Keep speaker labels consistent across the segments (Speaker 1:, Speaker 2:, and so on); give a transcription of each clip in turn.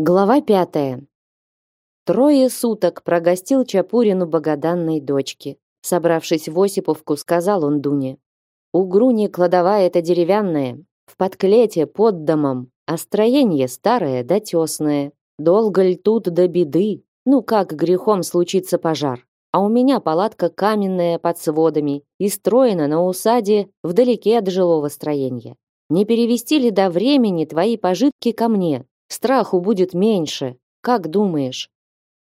Speaker 1: Глава пятая. Трое суток прогостил Чапурину богоданной дочки. Собравшись в Осиповку, сказал он Дуне. «У Груни кладовая это деревянная, в подклете под домом, а строение старое да тесное. Долго ль тут до беды? Ну как грехом случится пожар? А у меня палатка каменная под сводами и строена на усаде вдалеке от жилого строения. Не перевести ли до времени твои пожитки ко мне, Страху будет меньше. Как думаешь?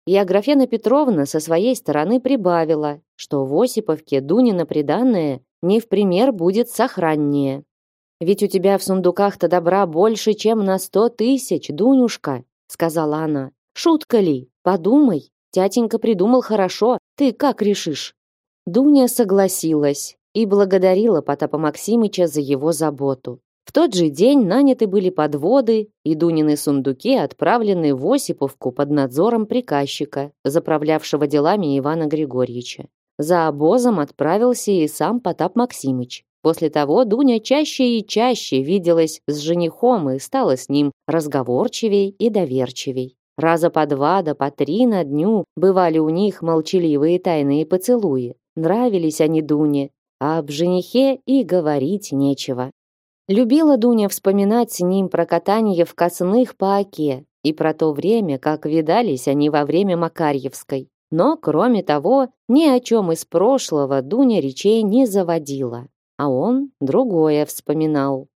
Speaker 1: И Аграфена Петровна со своей стороны прибавила, что в Осиповке Дунина приданное не в пример будет сохраннее. Ведь у тебя в сундуках-то добра больше, чем на сто тысяч, Дунюшка, сказала она. Шутка ли? Подумай. Тятенька придумал хорошо. Ты как решишь? Дуня согласилась и благодарила Потапа Максимыча за его заботу. В тот же день наняты были подводы, и Дунины сундуки отправлены в Осиповку под надзором приказчика, заправлявшего делами Ивана Григорьевича. За обозом отправился и сам Потап Максимыч. После того Дуня чаще и чаще виделась с женихом и стала с ним разговорчивей и доверчивей. Раза по два да по три на дню бывали у них молчаливые тайные поцелуи. Нравились они Дуне, а об женихе и говорить нечего. Любила Дуня вспоминать с ним про катание в косных по оке и про то время, как видались они во время Макарьевской. Но, кроме того, ни о чем из прошлого Дуня речей не заводила, а он другое вспоминал.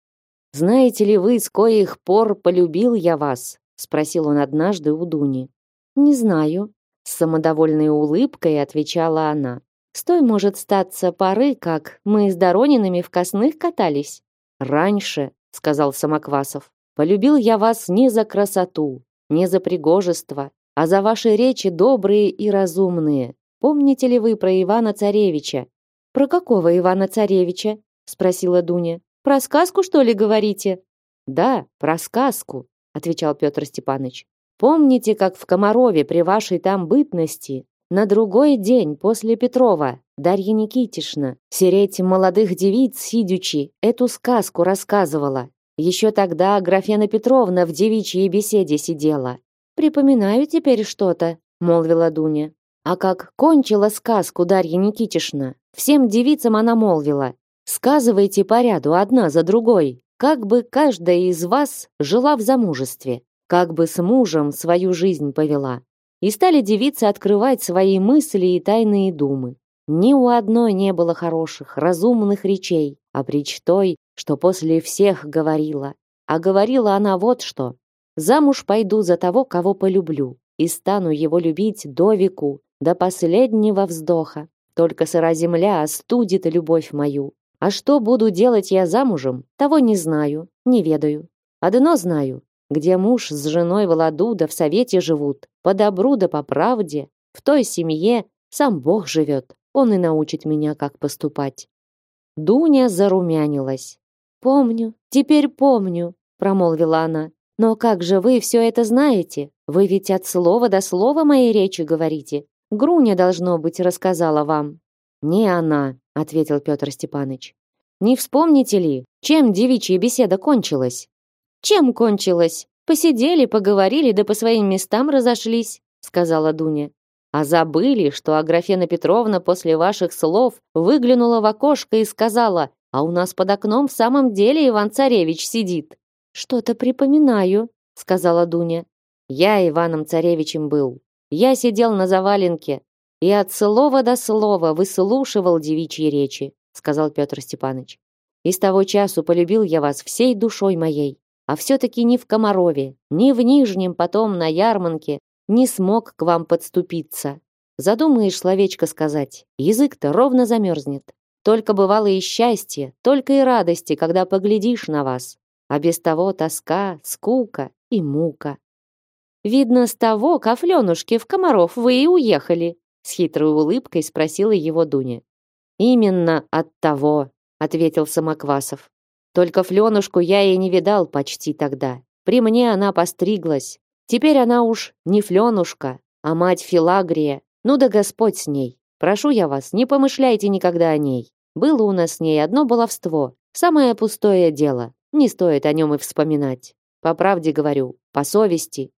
Speaker 1: «Знаете ли вы, с коих пор полюбил я вас?» — спросил он однажды у Дуни. «Не знаю», — с самодовольной улыбкой отвечала она. «С той, может, статься поры, как мы с Доронинами в косных катались». «Раньше», — сказал Самоквасов, «полюбил я вас не за красоту, не за пригожество, а за ваши речи добрые и разумные. Помните ли вы про Ивана Царевича?» «Про какого Ивана Царевича?» — спросила Дуня. «Про сказку, что ли, говорите?» «Да, про сказку», — отвечал Петр Степанович. «Помните, как в Комарове при вашей там бытности на другой день после Петрова Дарья Никитишна, сереть молодых девиц сидячи, эту сказку рассказывала. Еще тогда Графена Петровна в девичьей беседе сидела. «Припоминаю теперь что-то», — молвила Дуня. А как кончила сказку Дарья Никитишна, всем девицам она молвила. «Сказывайте по ряду одна за другой, как бы каждая из вас жила в замужестве, как бы с мужем свою жизнь повела». И стали девицы открывать свои мысли и тайные думы. Ни у одной не было хороших, разумных речей, а прич той, что после всех говорила. А говорила она вот что. «Замуж пойду за того, кого полюблю, и стану его любить до веку, до последнего вздоха. Только сыра земля остудит любовь мою. А что буду делать я замужем, того не знаю, не ведаю. Одно знаю, где муж с женой в в совете живут, по добру да по правде, в той семье сам Бог живет, он и научит меня, как поступать. Дуня зарумянилась. Помню, теперь помню, промолвила она. Но как же вы все это знаете? Вы ведь от слова до слова моей речи говорите. Груня должно быть рассказала вам. Не она, ответил Петр Степанович. Не вспомните ли, чем девичья беседа кончилась? Чем кончилась? Посидели, поговорили, да по своим местам разошлись, сказала Дуня. А забыли, что Аграфена Петровна после ваших слов выглянула в окошко и сказала, а у нас под окном в самом деле Иван-Царевич сидит. Что-то припоминаю, сказала Дуня. Я Иваном Царевичем был. Я сидел на заваленке и от слова до слова выслушивал девичьи речи, сказал Петр Степанович. И с того часу полюбил я вас всей душой моей. А все-таки ни в Комарове, ни в Нижнем потом на Ярманке не смог к вам подступиться. Задумаешь словечко сказать, язык-то ровно замерзнет. Только бывало и счастье, только и радости, когда поглядишь на вас. А без того тоска, скука и мука. Видно, с того кафленушки в Комаров вы и уехали, с хитрой улыбкой спросила его Дуня. Именно от того, ответил Самоквасов. Только Фленушку я и не видал почти тогда. При мне она постриглась, Теперь она уж не Фленушка, а мать Филагрия. Ну да Господь с ней. Прошу я вас, не помышляйте никогда о ней. Было у нас с ней одно баловство. Самое пустое дело. Не стоит о нем и вспоминать. По правде говорю, по совести.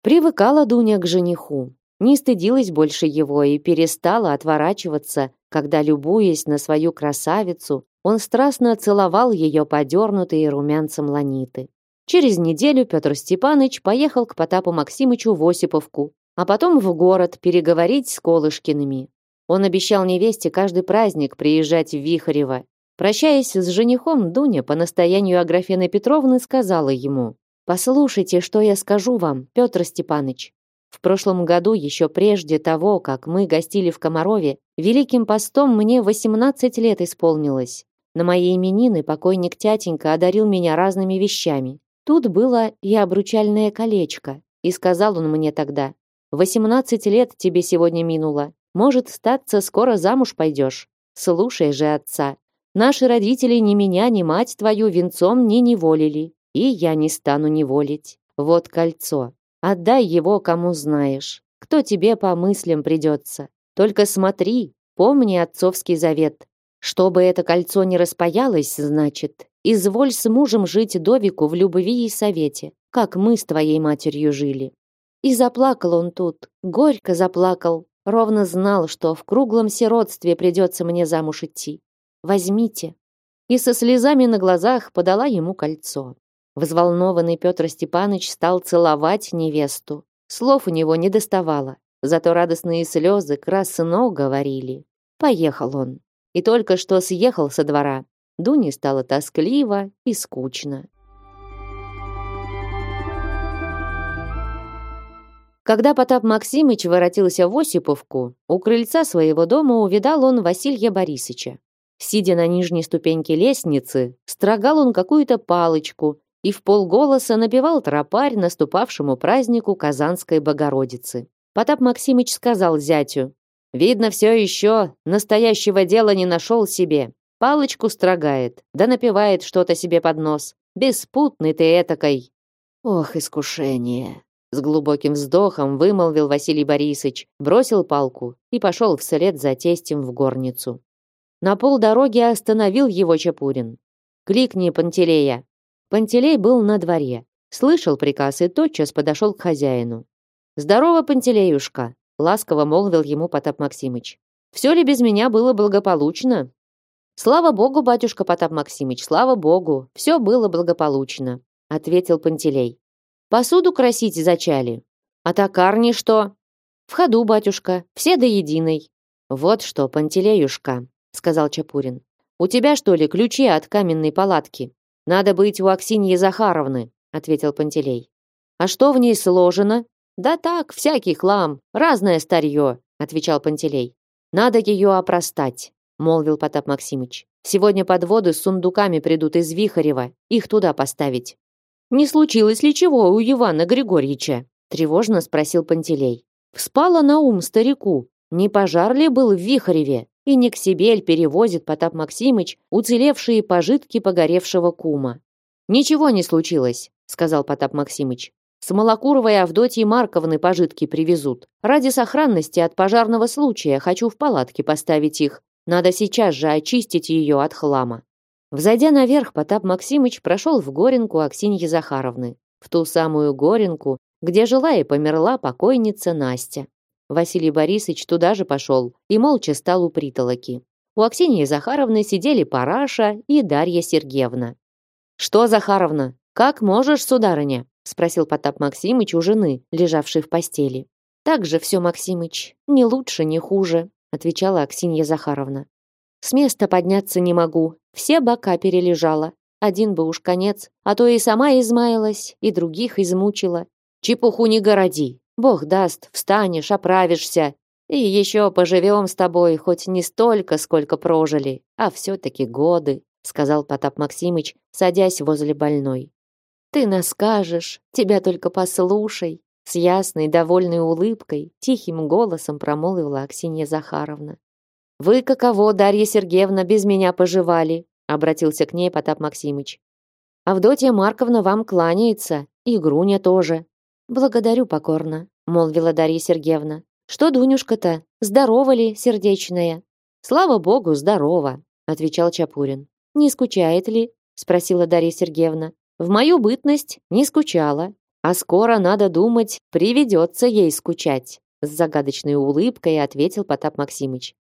Speaker 1: Привыкала Дуня к жениху, не стыдилась больше его и перестала отворачиваться, когда, любуясь на свою красавицу, он страстно целовал ее подернутые румянцем ланиты. Через неделю Петр Степанович поехал к Потапу Максимычу в Осиповку, а потом в город переговорить с Колышкиными. Он обещал невесте каждый праздник приезжать в Вихарево. Прощаясь с женихом, Дуня по настоянию Аграфены Петровны сказала ему, «Послушайте, что я скажу вам, Петр Степанович. В прошлом году, еще прежде того, как мы гостили в Комарове, Великим постом мне 18 лет исполнилось. На мои именины покойник тятенька одарил меня разными вещами. Тут было и обручальное колечко, и сказал он мне тогда, «18 лет тебе сегодня минуло, может, статься, скоро замуж пойдешь. Слушай же отца, наши родители ни меня, ни мать твою венцом не неволили, и я не стану неволить. Вот кольцо, отдай его кому знаешь, кто тебе по мыслям придется. Только смотри, помни отцовский завет, чтобы это кольцо не распаялось, значит, изволь с мужем жить до веку в любви и совете, как мы с твоей матерью жили. И заплакал он тут, горько заплакал, ровно знал, что в круглом сиротстве придется мне замуж идти. Возьмите. И со слезами на глазах подала ему кольцо. Взволнованный Петр Степанович стал целовать невесту. Слов у него не доставало, зато радостные слезы красно говорили. Поехал он и только что съехал со двора. Дуне стало тоскливо и скучно. Когда Потап Максимыч воротился в Осиповку, у крыльца своего дома увидал он Василия Борисовича. Сидя на нижней ступеньке лестницы, строгал он какую-то палочку и в полголоса напевал тропарь наступавшему празднику Казанской Богородицы. Потап Максимыч сказал зятю, Видно, все еще настоящего дела не нашел себе. Палочку строгает, да напевает что-то себе под нос. Беспутный ты этакой. Ох, искушение. С глубоким вздохом вымолвил Василий Борисович, бросил палку и пошел вслед за тестем в горницу. На полдороги остановил его Чапурин. «Кликни Пантелея». Пантелей был на дворе, слышал приказ и тотчас подошел к хозяину. «Здорово, Пантелеюшка!» Ласково молвил ему Потап Максимыч. Все ли без меня было благополучно? Слава богу, батюшка Потап Максимыч, слава богу, все было благополучно, ответил Пантелей. Посуду красить зачали. А токарни что? В ходу, батюшка, все до единой. Вот что, Пантелеюшка, сказал Чапурин. У тебя что ли ключи от каменной палатки? Надо быть у Аксиньи Захаровны, ответил Пантелей. А что в ней сложено? Да так, всякий хлам, разное старье, отвечал Пантелей. Надо ее опростать, молвил Потап Максимыч. Сегодня подводы с сундуками придут из Вихарева, их туда поставить. Не случилось ли чего у Ивана Григорьевича? тревожно спросил Пантелей. Вспало на ум старику, не пожар ли был в Вихареве, и не к себе перевозит Потап Максимыч уцелевшие пожитки погоревшего кума. Ничего не случилось, сказал Потап Максимыч. С Малокуровой Авдотьи Марковны пожитки привезут. Ради сохранности от пожарного случая хочу в палатке поставить их. Надо сейчас же очистить ее от хлама. Взойдя наверх, Потап Максимыч прошел в Горенку Аксиньи Захаровны. В ту самую Горенку, где жила и померла покойница Настя. Василий Борисович туда же пошел и молча стал у притолоки. У Аксиньи Захаровны сидели Параша и Дарья Сергеевна. «Что, Захаровна, как можешь, сударыня?» Спросил Потап Максимыч у жены, лежавшей в постели. Так же все, Максимыч, не лучше, не хуже, отвечала Аксинья Захаровна. С места подняться не могу, все бока перележала. Один бы уж конец, а то и сама измаялась, и других измучила. Чепуху не городи. Бог даст, встанешь, оправишься. И еще поживем с тобой хоть не столько, сколько прожили, а все-таки годы, сказал Потап Максимыч, садясь возле больной. Ты нас скажешь, тебя только послушай. С ясной, довольной улыбкой, тихим голосом промолвила Аксинья Захаровна. «Вы каково, Дарья Сергеевна, без меня поживали?» обратился к ней Потап Максимыч. «Авдотья Марковна вам кланяется, и Груня тоже». «Благодарю покорно», молвила Дарья Сергеевна. «Что, Дунюшка-то, здорова ли, сердечная?» «Слава богу, здорова», отвечал Чапурин. «Не скучает ли?» спросила Дарья Сергеевна. В мою бытность не скучала. А скоро, надо думать, приведется ей скучать. С загадочной улыбкой ответил Потап Максимыч.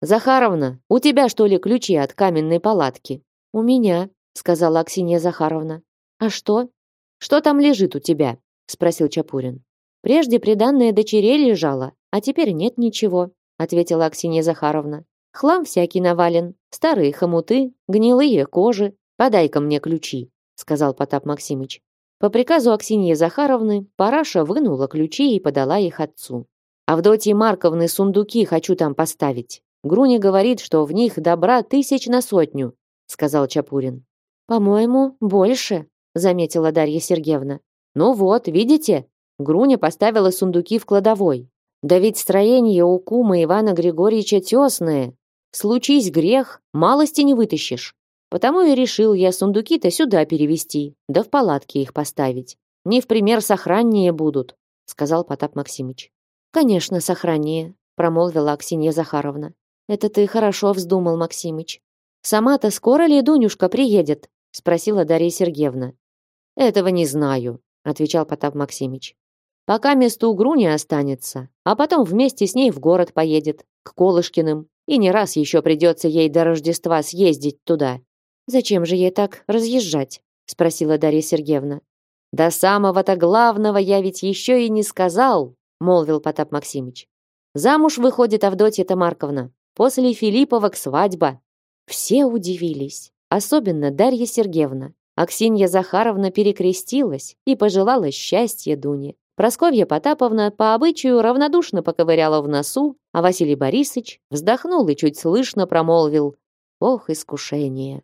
Speaker 1: Захаровна, у тебя что ли ключи от каменной палатки? У меня, сказала Аксинья Захаровна. А что? Что там лежит у тебя? спросил Чапурин. Прежде приданное дочерей лежало, а теперь нет ничего, ответила Аксинья Захаровна. Хлам всякий навален, старые хомуты, гнилые кожи. Подай-ка мне ключи, сказал Потап Максимыч. По приказу Аксиньи Захаровны Параша вынула ключи и подала их отцу. Авдотьи Марковны сундуки хочу там поставить. Груня говорит, что в них добра тысяч на сотню, сказал Чапурин. По-моему, больше, заметила Дарья Сергеевна. Ну вот, видите? Груня поставила сундуки в кладовой. Да ведь строение у кума Ивана Григорьевича тесное. Случись грех, малости не вытащишь. Потому и решил я сундуки-то сюда перевести, да в палатке их поставить. Не в пример сохраннее будут, сказал Потап Максимыч. Конечно, сохраннее, промолвила Аксинья Захаровна. Это ты хорошо вздумал, Максимыч. Сама-то скоро ли Дунюшка приедет? спросила Дарья Сергеевна. Этого не знаю, отвечал Потап Максимыч. Пока место у Груни останется, а потом вместе с ней в город поедет, к Колышкиным, и не раз еще придется ей до Рождества съездить туда. Зачем же ей так разъезжать? спросила Дарья Сергеевна. До самого-то главного я ведь еще и не сказал, молвил Потап Максимыч. Замуж выходит Авдотья Тамарковна. После Филипповок свадьба. Все удивились, особенно Дарья Сергеевна. Аксинья Захаровна перекрестилась и пожелала счастья Дуне. Просковья Потаповна по обычаю равнодушно поковыряла в носу, а Василий Борисович вздохнул и чуть слышно промолвил «Ох, искушение!».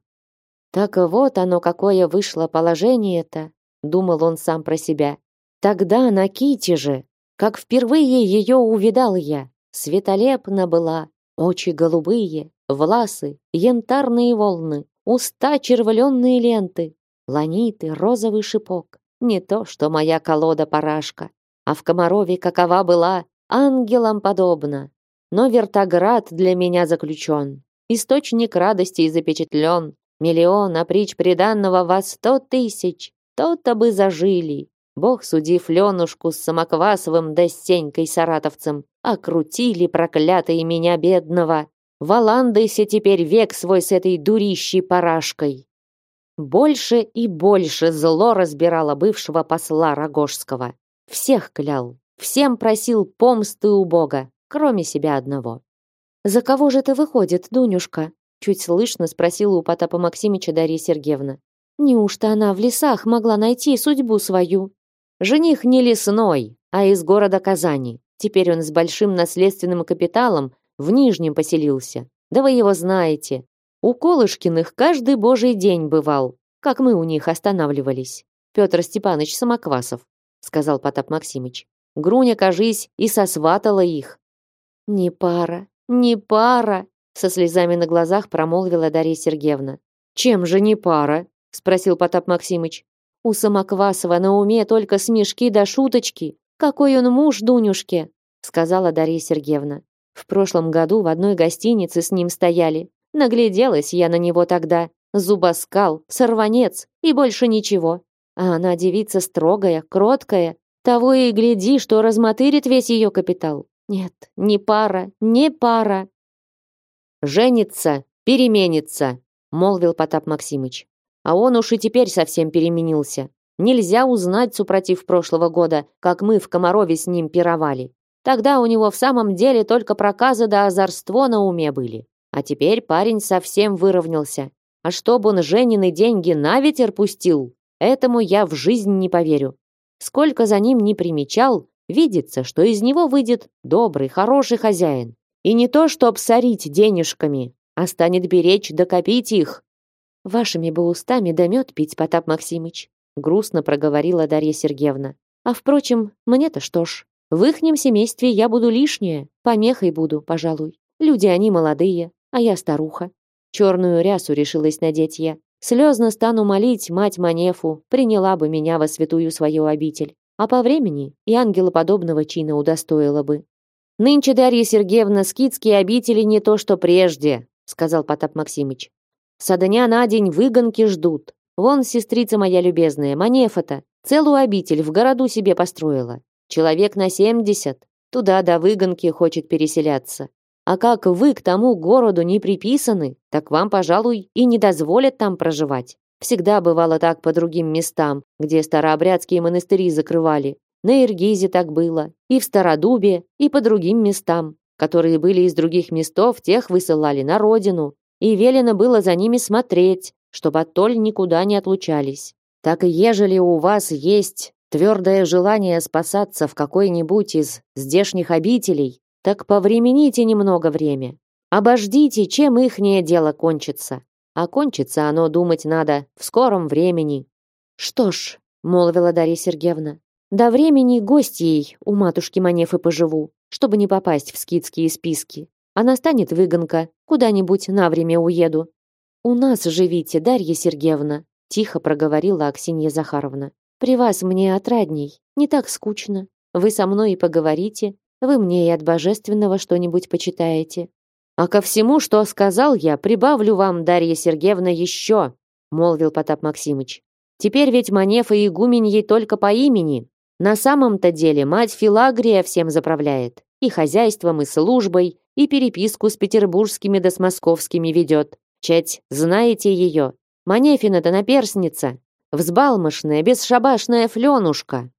Speaker 1: «Так вот оно какое вышло положение-то», — думал он сам про себя. «Тогда на Ките же, как впервые ее увидал я, светолепна была, очи голубые, власы, янтарные волны, уста червленные ленты, ланиты, розовый шипок. Не то, что моя колода-парашка, а в Комарове какова была, ангелам подобна. Но вертоград для меня заключен, источник радости и запечатлен. Миллион, а притч приданного во сто тысяч, то-то бы зажили. Бог, судив Ленушку с Самоквасовым да Сенькой Саратовцем, окрутили проклятые меня бедного. Валандайся теперь век свой с этой дурищей парашкой. Больше и больше зло разбирало бывшего посла Рогожского. Всех клял, всем просил помсты у Бога, кроме себя одного. «За кого же ты выходит, Дунюшка?» Чуть слышно спросила у Потапа Максимича Дарья Сергеевна. «Неужто она в лесах могла найти судьбу свою?» «Жених не лесной, а из города Казани. Теперь он с большим наследственным капиталом в Нижнем поселился. Да вы его знаете. У Колышкиных каждый божий день бывал, как мы у них останавливались. Петр Степанович Самоквасов, сказал Потап Максимыч. Груня, кажись, и сосватала их. Не пара, не пара, со слезами на глазах промолвила Дарья Сергеевна. Чем же не пара? спросил Потап Максимыч. У Самоквасова на уме только смешки да шуточки. Какой он муж Дунюшке, сказала Дарья Сергеевна. В прошлом году в одной гостинице с ним стояли. Нагляделась я на него тогда. Зубоскал, сорванец и больше ничего. А она девица строгая, кроткая. Того и гляди, что размотырит весь ее капитал. Нет, не пара, не пара. «Женится, переменится», — молвил Потап Максимыч. А он уж и теперь совсем переменился. Нельзя узнать, супротив прошлого года, как мы в Комарове с ним пировали. Тогда у него в самом деле только проказы да озорство на уме были. А теперь парень совсем выровнялся. А чтобы он Женины деньги на ветер пустил, этому я в жизнь не поверю. Сколько за ним не примечал, видится, что из него выйдет добрый, хороший хозяин. И не то, чтоб сорить денежками, а станет беречь да копить их. Вашими бы устами да мед пить, Потап Максимыч, грустно проговорила Дарья Сергеевна. А впрочем, мне-то что ж, в ихнем семействе я буду лишняя, помехой буду, пожалуй. Люди они молодые, а я старуха. Черную рясу решилась надеть я. Слезно стану молить мать Манефу, приняла бы меня во святую свою обитель. А по времени и ангелоподобного чина удостоила бы. «Нынче, Дарья Сергеевна, скидские обители не то, что прежде», сказал Потап Максимыч. «Со дня на день выгонки ждут. Вон сестрица моя любезная, Манефа-то, Целую обитель в городу себе построила. Человек на семьдесят. Туда до выгонки хочет переселяться. А как вы к тому городу не приписаны, так вам, пожалуй, и не дозволят там проживать. Всегда бывало так по другим местам, где старообрядские монастыри закрывали. На Иргизе так было, и в Стародубе, и по другим местам, которые были из других местов, тех высылали на родину, и велено было за ними смотреть, чтобы оттоль никуда не отлучались. Так и ежели у вас есть твердое желание спасаться в какой-нибудь из здешних обителей, так повремените немного время. Обождите, чем ихнее дело кончится. А кончится оно, думать надо, в скором времени. Что ж, молвила Дарья Сергеевна, до времени гостьей у матушки Манефы поживу, чтобы не попасть в скидские списки. А настанет выгонка, куда-нибудь на время уеду. У нас живите, Дарья Сергеевна, тихо проговорила Аксинья Захаровна. При вас мне отрадней, не так скучно. Вы со мной и поговорите, вы мне и от божественного что-нибудь почитаете. А ко всему, что сказал я, прибавлю вам, Дарья Сергеевна, еще, молвил Потап Максимыч. Теперь ведь Манефа и игуменьей только по имени. На самом-то деле мать Филагрия всем заправляет. И хозяйством, и службой, и переписку с петербургскими да с московскими ведет. Чать, знаете ее? Манефина-то наперсница. Взбалмошная, бесшабашная фленушка.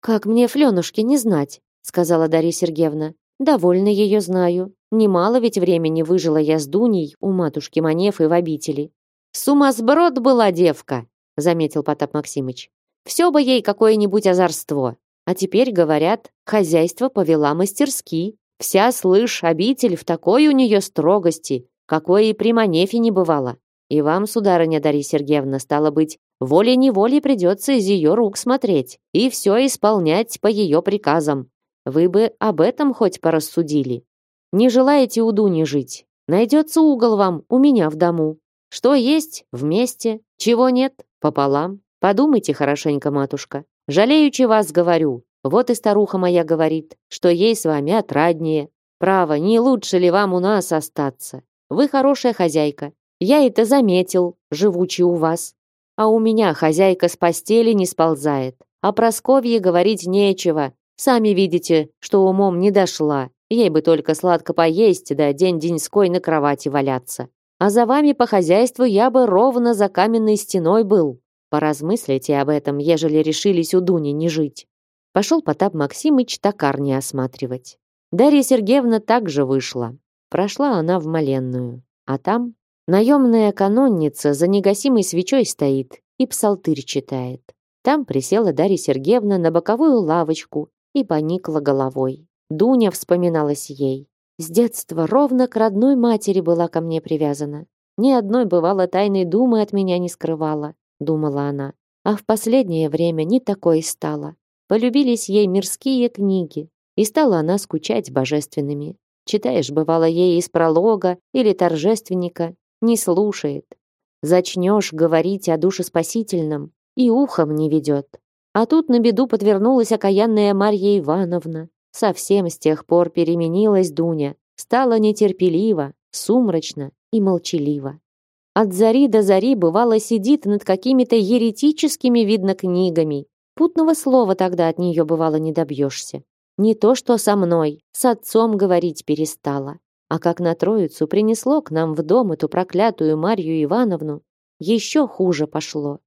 Speaker 1: Как мне фленушки не знать? сказала Дарья Сергеевна. Довольно ее знаю. Немало ведь времени выжила я с Дуней у матушки Манефы в обители. Сумасброд была девка, заметил Потап Максимыч. Все бы ей какое-нибудь озорство. А теперь, говорят, хозяйство повела мастерски. Вся, слышь, обитель в такой у нее строгости, какой и при Манефе не бывало. И вам, сударыня Дарья Сергеевна, стало быть, волей-неволей придется из ее рук смотреть и все исполнять по ее приказам. Вы бы об этом хоть порассудили. Не желаете у Дуни жить? Найдется угол вам у меня в дому. Что есть — вместе, чего нет — пополам. Подумайте хорошенько, матушка. Жалеючи вас говорю. Вот и старуха моя говорит, что ей с вами отраднее. Право, не лучше ли вам у нас остаться? Вы хорошая хозяйка. Я это заметил, живучи у вас. А у меня хозяйка с постели не сползает. А Просковье говорить нечего. Сами видите, что умом не дошла. Ей бы только сладко поесть, да день-деньской на кровати валяться. А за вами по хозяйству я бы ровно за каменной стеной был. Поразмыслите об этом, ежели решились у Дуни не жить. Пошел Потап Максимыч токарни осматривать. Дарья Сергеевна также вышла. Прошла она в моленную. А там наемная канонница за негасимой свечой стоит и псалтырь читает. Там присела Дарья Сергеевна на боковую лавочку и поникла головой. Дуня вспоминалась ей. С детства ровно к родной матери была ко мне привязана. Ни одной бывало тайной думы от меня не скрывала, думала она. А в последнее время не такой стало. Полюбились ей мирские книги, и стала она скучать божественными. Читаешь, бывало, ей из пролога или торжественника, не слушает. Зачнешь говорить о душеспасительном, и ухом не ведет. А тут на беду подвернулась окаянная Марья Ивановна. Совсем с тех пор переменилась Дуня, стала нетерпелива, сумрачно и молчалива. От зари до зари бывало сидит над какими-то еретическими, видно, книгами. Путного слова тогда от нее бывало не добьешься. Не то что со мной, с отцом говорить перестала. А как на Троицу принесло к нам в дом эту проклятую Марью Ивановну, еще хуже пошло.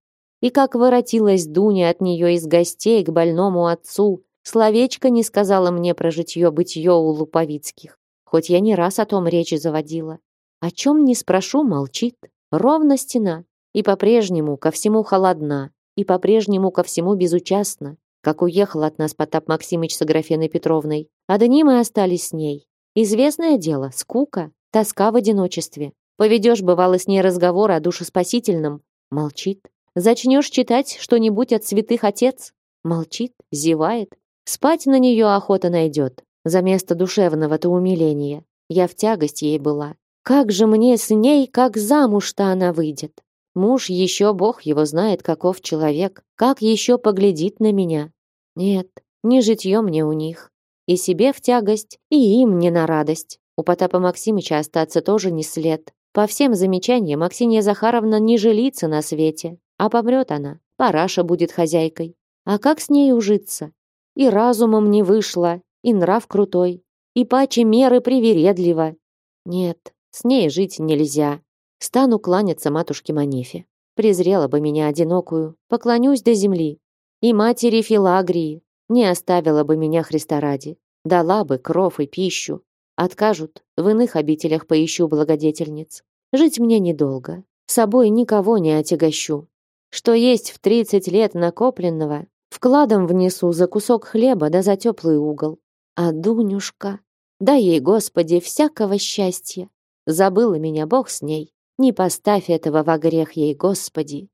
Speaker 1: И как воротилась Дуня от нее из гостей к больному отцу, словечко не сказала мне про житье-бытье у Луповицких, хоть я не раз о том речи заводила. О чем не спрошу, молчит. Ровно стена. И по-прежнему ко всему холодна, и по-прежнему ко всему безучастна, как уехал от нас Потап Максимыч с Аграфеной Петровной. А дни мы остались с ней. Известное дело, скука, тоска в одиночестве. Поведешь, бывало, с ней разговор о душеспасительном. Молчит. Зачнешь читать что-нибудь от святых отец? Молчит, зевает. Спать на нее охота найдет. За место душевного-то умиления. Я в тягость ей была. Как же мне с ней, как замуж-то она выйдет? Муж еще, бог его знает, каков человек. Как еще поглядит на меня? Нет, не житье мне у них. И себе в тягость, и им не на радость. У Потапа Максимыча остаться тоже не след. По всем замечаниям, Аксинья Захаровна не жилится на свете. А помрет она, параша будет хозяйкой. А как с ней ужиться? И разумом не вышло, и нрав крутой, и паче меры привередлива. Нет, с ней жить нельзя. Стану кланяться матушке Манефе. Презрела бы меня одинокую, поклонюсь до земли. И матери Филагрии не оставила бы меня Христа ради. Дала бы кров и пищу. Откажут, в иных обителях поищу благодетельниц. Жить мне недолго. С собой никого не отягощу. Что есть в тридцать лет накопленного, вкладом внесу за кусок хлеба да за теплый угол. А Дунюшка, дай ей, Господи, всякого счастья. Забыла меня Бог с ней. Не поставь этого во грех ей, Господи.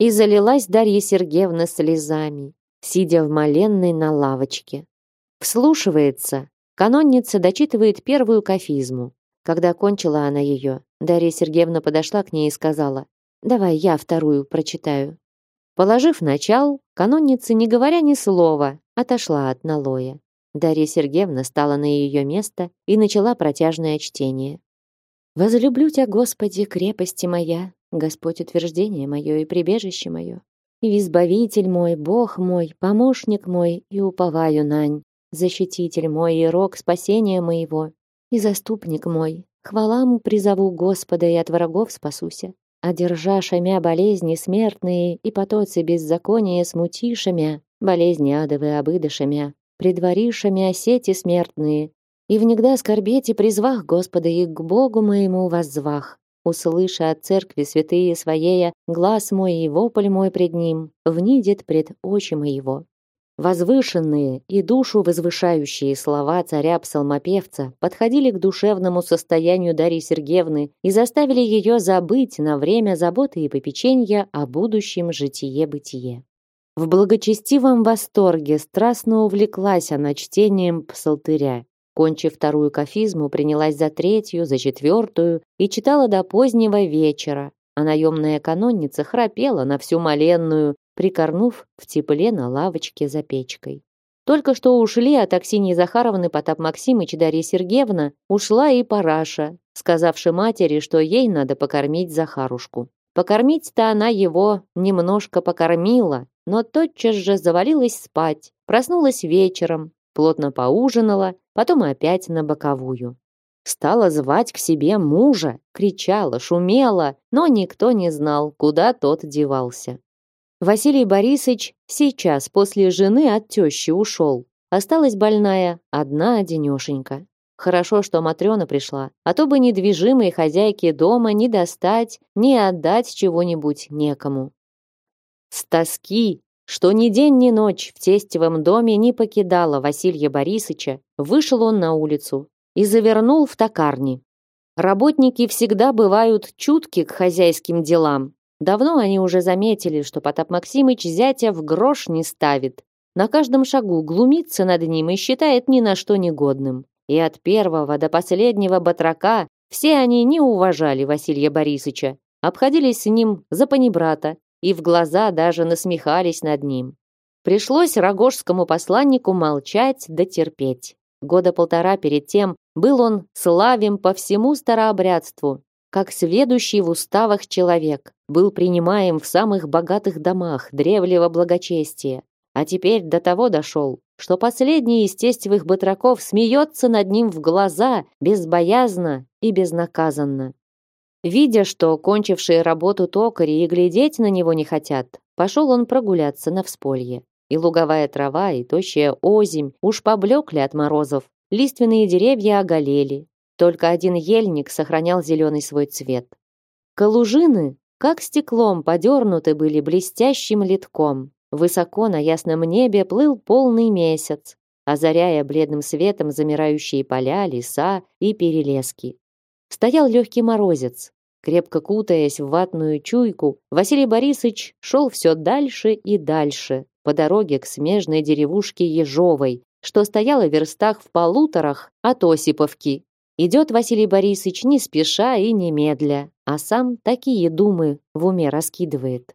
Speaker 1: И залилась Дарья Сергеевна слезами, сидя в моленной на лавочке. Вслушивается. Канонница дочитывает первую кафизму. Когда кончила она ее, Дарья Сергеевна подошла к ней и сказала, «Давай я вторую прочитаю». Положив начал, канонница, не говоря ни слова, отошла от налоя. Дарья Сергеевна стала на ее место и начала протяжное чтение. «Возлюблю тебя, Господи, крепости моя, Господь утверждение мое и прибежище мое, и избавитель мой, Бог мой, помощник мой, и уповаю нань, защититель мой и рог спасения моего, и заступник мой. Хвала му призову Господа и от врагов спасуся. Одержа шамя болезни смертные и потоцы беззакония смутишамя, болезни адовые обыдышамя, предваришамя сети смертные, и внегда скорбеть и призвах Господа и к Богу моему воззвах, услыша от церкви святые своея глаз мой и вопль мой пред ним, внидет пред очи моего. Возвышенные и душу возвышающие слова царя-псалмопевца подходили к душевному состоянию Дарьи Сергеевны и заставили ее забыть на время заботы и попечения о будущем житие-бытие. В благочестивом восторге страстно увлеклась она чтением псалтыря. Кончив вторую кафизму, принялась за третью, за четвертую и читала до позднего вечера, а наемная канонница храпела на всю моленную, прикорнув в тепле на лавочке за печкой. Только что ушли от Аксиньи Захаровны Потап Максимыч и Дарья Сергеевна, ушла и Параша, сказавши матери, что ей надо покормить Захарушку. Покормить-то она его немножко покормила, но тотчас же завалилась спать, проснулась вечером, плотно поужинала, потом опять на боковую. Стала звать к себе мужа, кричала, шумела, но никто не знал, куда тот девался. Василий Борисович сейчас после жены от тещи ушел. Осталась больная, одна одинешенька. Хорошо, что Матрена пришла, а то бы недвижимой хозяйке дома не достать, не отдать чего-нибудь некому. С тоски, что ни день, ни ночь в тестевом доме не покидала Василия Борисовича, вышел он на улицу и завернул в токарни. Работники всегда бывают чутки к хозяйским делам, Давно они уже заметили, что Потап Максимыч зятя в грош не ставит. На каждом шагу глумится над ним и считает ни на что негодным. И от первого до последнего батрака все они не уважали Василия Борисовича, обходились с ним за панибрата и в глаза даже насмехались над ним. Пришлось рогожскому посланнику молчать да терпеть. Года полтора перед тем был он славим по всему старообрядству, как сведущий в уставах человек, был принимаем в самых богатых домах древнего благочестия, а теперь до того дошел, что последний из тестевых батраков смеется над ним в глаза, безбоязно и безнаказанно. Видя, что кончившие работу токари и глядеть на него не хотят, пошел он прогуляться на всполье. И луговая трава, и тощая озимь уж поблекли от морозов, лиственные деревья оголели, только один ельник сохранял зеленый свой цвет. Калужины, как стеклом, подернуты были блестящим литком. Высоко на ясном небе плыл полный месяц, озаряя бледным светом замирающие поля, леса и перелески. Стоял легкий морозец. Крепко кутаясь в ватную чуйку, Василий Борисович шел все дальше и дальше по дороге к смежной деревушке Ежовой, что стояла в верстах в полуторах от Осиповки Идет Василий Борисович не спеша и немедля, а сам такие думы в уме раскидывает.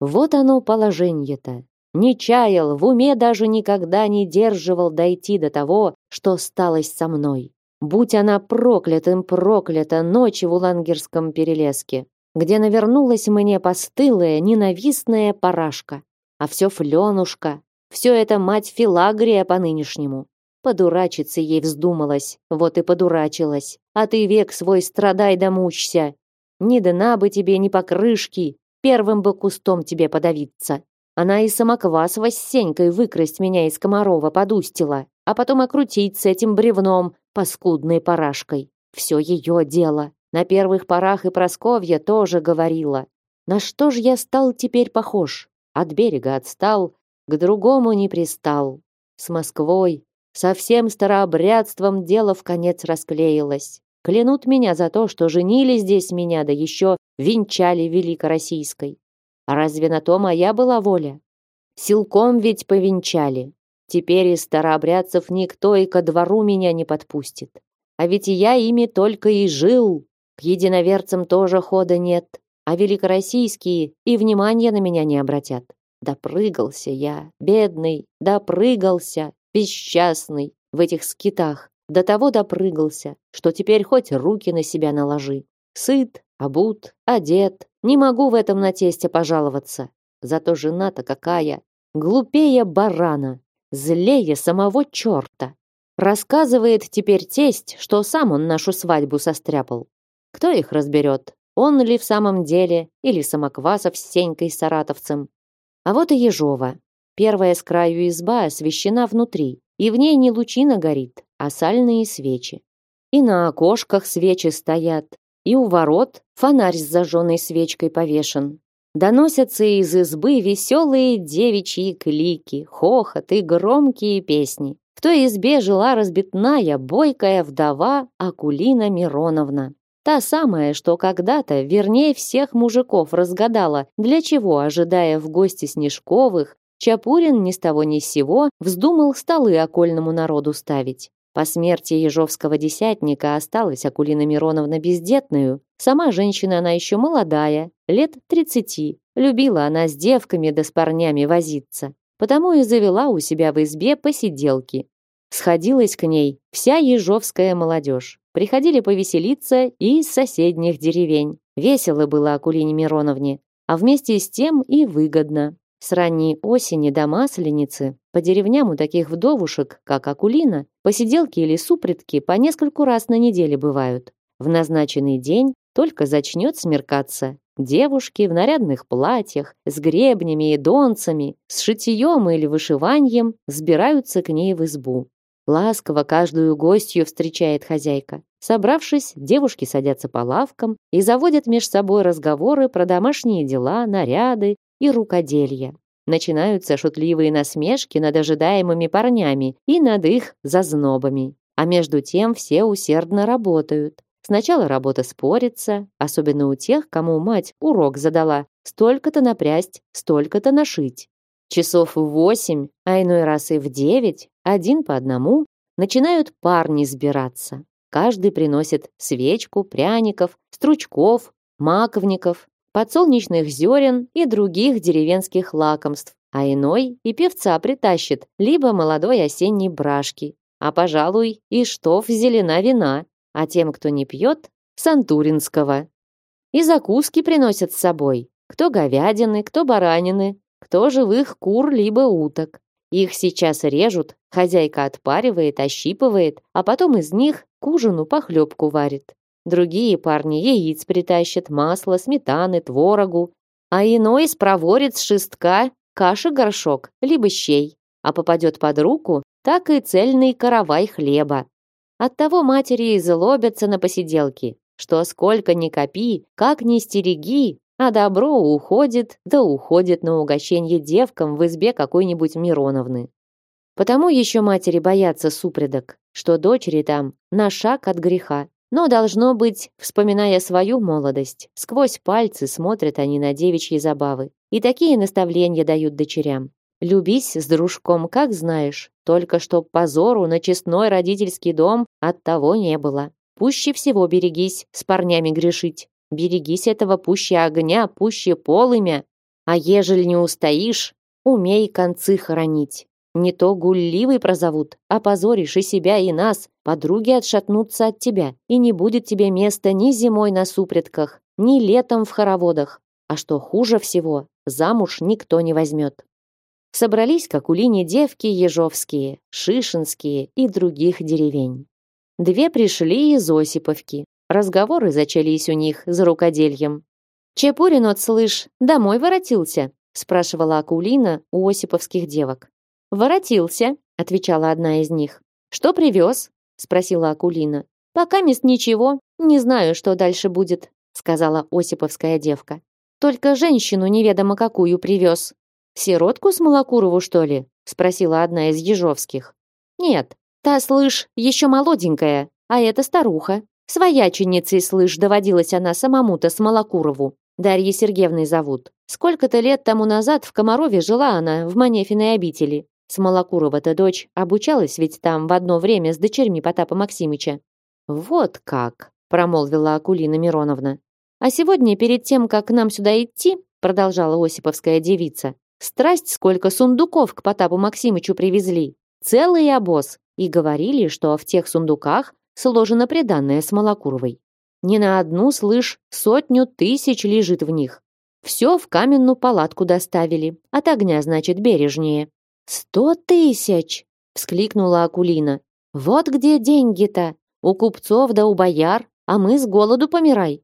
Speaker 1: Вот оно положение-то. Не чаял, в уме даже никогда не держивал дойти до того, что сталось со мной. Будь она проклятым проклята ночь в Улангерском перелеске, где навернулась мне постылая, ненавистная парашка. А все фленушка, Все это мать Филагрия по нынешнему. Подурачиться ей вздумалось, вот и подурачилась. А ты век свой страдай да мучься. Ни дна бы тебе, ни покрышки, первым бы кустом тебе подавиться. Она и самоквасова с Сенькой выкрасть меня из Комарова подустила, а потом окрутить с этим бревном, паскудной парашкой. Все ее дело. На первых порах и Просковья тоже говорила. На что ж я стал теперь похож? От берега отстал, к другому не пристал. С Москвой, со всем старообрядством дело в конец расклеилось. Клянут меня за то, что женили здесь меня, да еще венчали великороссийской. А разве на то моя была воля? Силком ведь повенчали. Теперь из старообрядцев никто и ко двору меня не подпустит. А ведь я ими только и жил. К единоверцам тоже хода нет, а великороссийские и внимания на меня не обратят. Допрыгался я, бедный, допрыгался, бесчастный в этих скитах. До того допрыгался, что теперь хоть руки на себя наложи. Сыт, обут, одет. Не могу в этом на тесте пожаловаться. Зато жена-то какая! Глупее барана, злее самого черта. Рассказывает теперь тесть, что сам он нашу свадьбу состряпал. Кто их разберет? Он ли в самом деле, или Самоквасов с Сенькой Саратовцем? А вот и Ежова. Первая с краю изба освещена внутри, и в ней не лучина горит, а сальные свечи. И на окошках свечи стоят, и у ворот фонарь с зажженной свечкой повешен. Доносятся из избы веселые девичьи клики, хохот и громкие песни. В той избе жила разбитная, бойкая вдова Акулина Мироновна. Та самая, что когда-то, вернее всех мужиков, разгадала, для чего, ожидая в гости Снежковых, Чапурин ни с того ни с сего вздумал столы окольному народу ставить. По смерти ежовского десятника осталась Акулина Мироновна бездетную. Сама женщина она еще молодая, лет тридцати. Любила она с девками да с парнями возиться. Потому и завела у себя в избе посиделки. Сходилась к ней вся ежовская молодежь. Приходили повеселиться и из соседних деревень. Весело было Акулине Мироновне, а вместе с тем и выгодно. С ранней осени до масленицы по деревням у таких вдовушек, как Акулина, посиделки или супредки по нескольку раз на неделе бывают. В назначенный день только зачнет смеркаться. Девушки в нарядных платьях, с гребнями и донцами, с шитьем или вышиванием сбираются к ней в избу. Ласково каждую гостью встречает хозяйка. Собравшись, девушки садятся по лавкам и заводят меж собой разговоры про домашние дела, наряды и рукоделье. Начинаются шутливые насмешки над ожидаемыми парнями и над их зазнобами. А между тем все усердно работают. Сначала работа спорится, особенно у тех, кому мать урок задала. Столько-то напрясть, столько-то нашить. Часов в восемь, а иной раз и в девять, один по одному, начинают парни сбираться. Каждый приносит свечку, пряников, стручков, маковников, подсолнечных зерен и других деревенских лакомств, а иной и певца притащит, либо молодой осенней брашки, а, пожалуй, и штоф зелена вина, а тем, кто не пьет, сантуринского. И закуски приносят с собой, кто говядины, кто баранины, кто живых кур либо уток. Их сейчас режут, хозяйка отпаривает, ощипывает, а потом из них к ужину похлебку варит. Другие парни яиц притащат, масло, сметаны, творогу. А иной спроворит с шестка каши-горшок, либо щей. А попадет под руку, так и цельный каравай хлеба. Оттого матери и злобятся на посиделки, что сколько ни копи, как ни стереги, а добро уходит, да уходит на угощение девкам в избе какой-нибудь Мироновны. Потому еще матери боятся супредок, что дочери там на шаг от греха. Но, должно быть, вспоминая свою молодость, сквозь пальцы смотрят они на девичьи забавы. И такие наставления дают дочерям. Любись с дружком, как знаешь, только чтоб позору на честной родительский дом от того не было. Пуще всего берегись с парнями грешить. Берегись этого пуще огня, пуще полымя. А ежели не устоишь, умей концы хоронить. Не то гулливый прозовут, опозоришь и себя, и нас. Подруги отшатнутся от тебя, и не будет тебе места ни зимой на супредках, ни летом в хороводах. А что хуже всего, замуж никто не возьмет. Собрались к Акулине девки ежовские, шишинские и других деревень. Две пришли из Осиповки. Разговоры зачались у них за рукодельем. «Чепурин, от слышь, домой воротился?» спрашивала Акулина у осиповских девок. «Воротился», отвечала одна из них. «Что привез?» спросила Акулина. «Пока мест ничего, не знаю, что дальше будет», сказала осиповская девка. «Только женщину неведомо какую привез». «Сиротку с Малокурову, что ли?» спросила одна из ежовских. «Нет, та, слышь, еще молоденькая, а это старуха. Свояченицей, слышь, доводилась она самому-то с Малокурову. Дарьей Сергеевной зовут. Сколько-то лет тому назад в Комарове жила она в Манефиной обители. Смолокурова-то дочь обучалась ведь там в одно время с дочерьми Потапа Максимыча. «Вот как», — промолвила Акулина Мироновна. «А сегодня, перед тем, как нам сюда идти, продолжала Осиповская девица, страсть сколько сундуков к Потапу Максимычу привезли. Целый обоз. И говорили, что в тех сундуках сложено приданное Смолокуровой. Не на одну, слышь, сотню тысяч лежит в них. Все в каменную палатку доставили. От огня, значит, бережнее. «Сто тысяч!» — вскликнула Акулина. «Вот где деньги-то! У купцов да у бояр, а мы с голоду помирай!»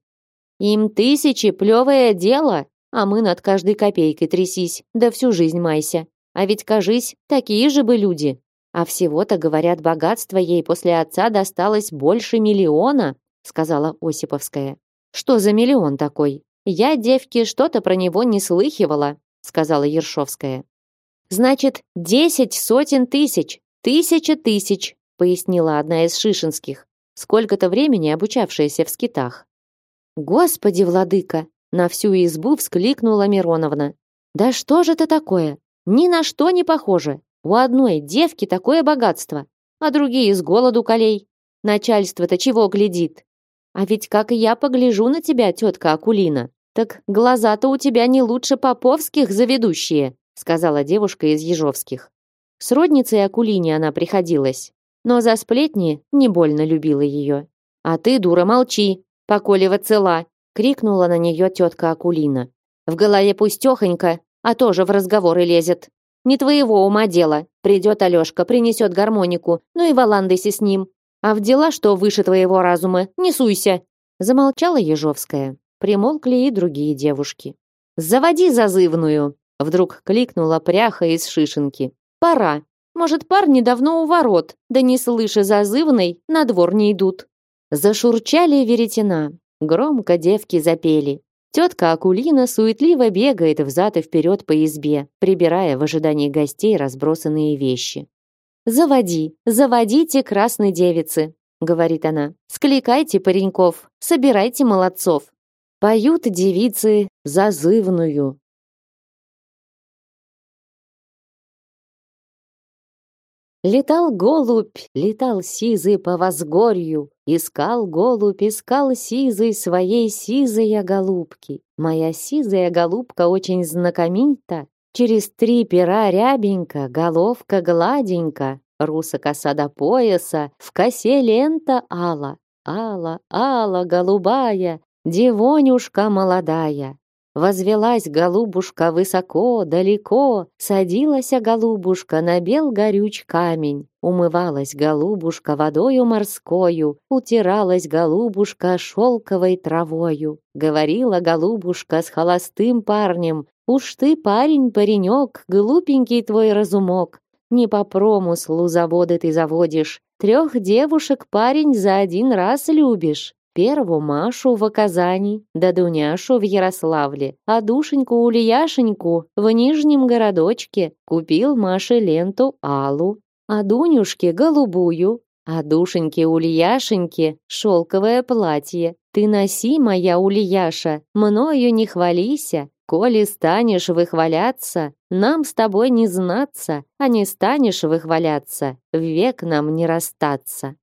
Speaker 1: «Им тысячи, плевое дело, а мы над каждой копейкой трясись, да всю жизнь майся. А ведь, кажись, такие же бы люди. А всего-то, говорят, богатство ей после отца досталось больше миллиона, сказала Осиповская. Что за миллион такой? Я, девки, что-то про него не слыхивала, сказала Ершовская. Значит, десять сотен тысяч, тысяча тысяч, пояснила одна из шишинских, сколько-то времени обучавшаяся в скитах. Господи, владыка, на всю избу вскликнула Мироновна. Да что же это такое? Ни на что не похоже. У одной девки такое богатство, а другие с голоду колей. Начальство-то чего глядит? А ведь как я погляжу на тебя, тетка Акулина, так глаза-то у тебя не лучше поповских заведущие, сказала девушка из Ежовских. С родницей Акулине она приходилась, но за сплетни не больно любила ее. А ты, дура, молчи, поколева цела, крикнула на нее тетка Акулина. В голове пустехонько, а тоже в разговоры лезет. Не твоего ума дело. Придет Алешка, принесет гармонику, ну и валандайся с ним. А в дела, что выше твоего разума, не суйся!» Замолчала Ежовская. Примолкли и другие девушки. «Заводи зазывную!» Вдруг кликнула пряха из шишенки. «Пора. Может, парни давно у ворот, да не слыша зазывной, на двор не идут». Зашурчали веретена. Громко девки запели. Тетка Акулина суетливо бегает взад и вперед по избе, прибирая в ожидании гостей разбросанные вещи. «Заводи, заводите, красные девицы», — говорит она. «Скликайте пареньков, собирайте молодцов». Поют девицы зазывную. Летал голубь, летал сизый по возгорью, Искал голубь, искал сизый своей сизая голубки. Моя сизая голубка очень знакомита, Через три пера рябенька, головка гладенька, руса коса до пояса, в косе лента ала, ала, ала, голубая, девонюшка молодая. Возвелась голубушка высоко, далеко, садилась голубушка на бел горюч камень. Умывалась голубушка водою морскою, утиралась голубушка шелковой травою. Говорила голубушка с холостым парнем, Уж ты, парень, паренек, глупенький твой разумок. Не по промыслу заводы ты заводишь. Трех девушек, парень, за один раз любишь. Первую Машу в Казани, да Дуняшу в Ярославле, а Душеньку Ульяшеньку в Нижнем городочке. Купил Маше ленту Алу, а Дунюшке голубую, а Душеньке Ульяшеньке шелковое платье. Ты носи, моя Ульяша, мною не хвалися, Коли станешь выхваляться, нам с тобой не знаться, а не станешь выхваляться, век нам не расстаться.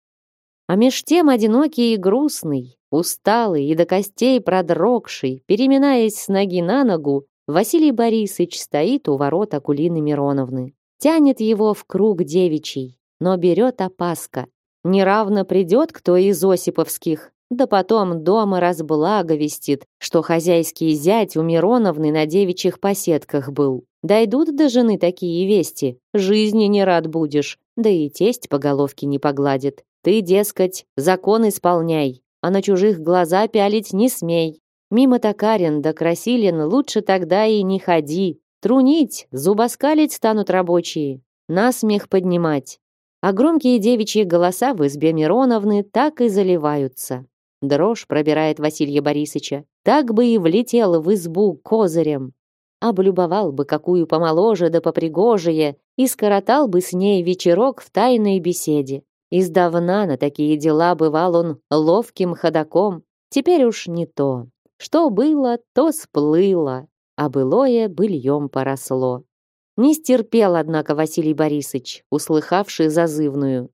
Speaker 1: А меж тем одинокий и грустный, усталый и до костей продрогший, переминаясь с ноги на ногу, Василий Борисович стоит у ворот Акулины Мироновны. Тянет его в круг девичий, но берет опаска. Неравно придет кто из Осиповских, да потом дома разблаговестит, что хозяйский зять у Мироновны на девичьих поседках был. Дойдут до жены такие вести, жизни не рад будешь, да и тесть по головке не погладит. Ты, дескать, закон исполняй, а на чужих глаза пялить не смей. Мимо Токарин да Красилин лучше тогда и не ходи. Трунить, зубоскалить станут рабочие, насмех поднимать. А громкие девичьи голоса в избе Мироновны так и заливаются. Дрожь пробирает Василия Борисовича. Так бы и влетел в избу козырем. Облюбовал бы какую помоложе да попригожее и скоротал бы с ней вечерок в тайной беседе. Издавна на такие дела бывал он ловким ходаком. Теперь уж не то. Что было, то сплыло, а былое быльем поросло. Не стерпел, однако, Василий Борисович, услыхавший зазывную.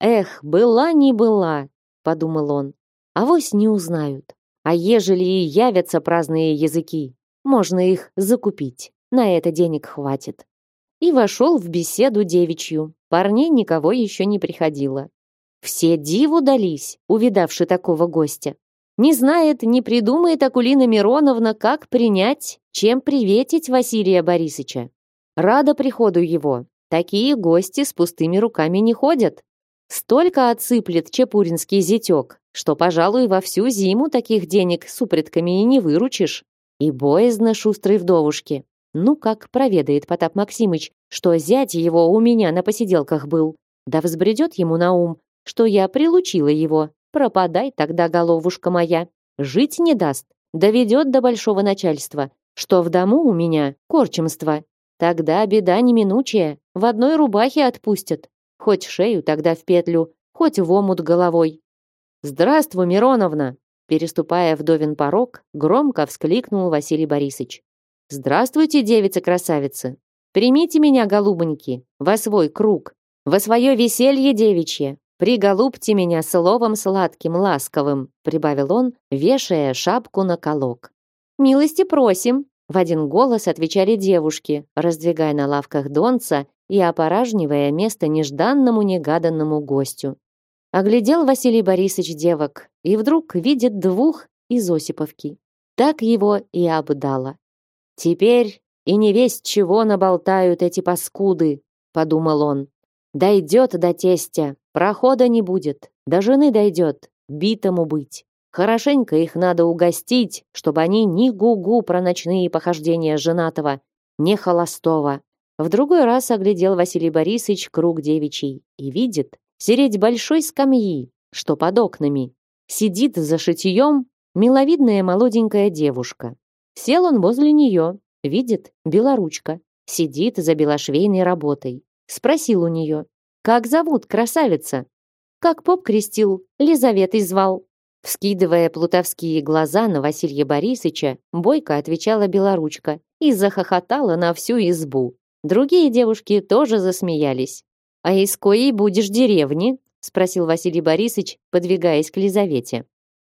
Speaker 1: «Эх, была не была», — подумал он, — «авось не узнают. А ежели и явятся праздные языки, можно их закупить, на это денег хватит». И вошел в беседу девичью. Парней никого еще не приходило. Все диву дались, увидавши такого гостя. Не знает, не придумает Акулина Мироновна, как принять, чем приветить Василия Борисовича. Рада приходу его. Такие гости с пустыми руками не ходят. Столько отсыплет чепуринский зятек, что, пожалуй, во всю зиму таких денег с упрятками и не выручишь. И боязно шустрой вдовушки. Ну, как проведает Потап Максимыч, что зять его у меня на посиделках был. Да взбредет ему на ум, что я прилучила его. Пропадай тогда, головушка моя. Жить не даст. Доведет до большого начальства, что в дому у меня корчемство Тогда беда неминучая, в одной рубахе отпустят. Хоть шею тогда в петлю, хоть в омут головой. «Здравствуй, Мироновна!» Переступая вдовин порог, громко вскликнул Василий Борисович. «Здравствуйте, девицы-красавицы! Примите меня, голубоньки, во свой круг, во свое веселье девичье, приголубьте меня словом сладким, ласковым», прибавил он, вешая шапку на колок. «Милости просим!» В один голос отвечали девушки, раздвигая на лавках донца и опоражнивая место нежданному-негаданному гостю. Оглядел Василий Борисович девок и вдруг видит двух из Осиповки. Так его и обдало. «Теперь и не весть чего наболтают эти паскуды», — подумал он. «Дойдет до тестя, прохода не будет, до жены дойдет, битому быть». Хорошенько их надо угостить, чтобы они ни гугу про ночные похождения женатого, ни холостого. В другой раз оглядел Василий Борисович круг девичий и видит, сереть большой скамьи, что под окнами, сидит за шитьем миловидная молоденькая девушка. Сел он возле нее, видит, белоручка, сидит за белошвейной работой. Спросил у нее, как зовут красавица? Как поп крестил, Лизаветой звал. Вскидывая плутовские глаза на Василия Борисовича, Бойко отвечала белоручка и захохотала на всю избу. Другие девушки тоже засмеялись. «А из коей будешь деревни?» спросил Василий Борисович, подвигаясь к Лизавете.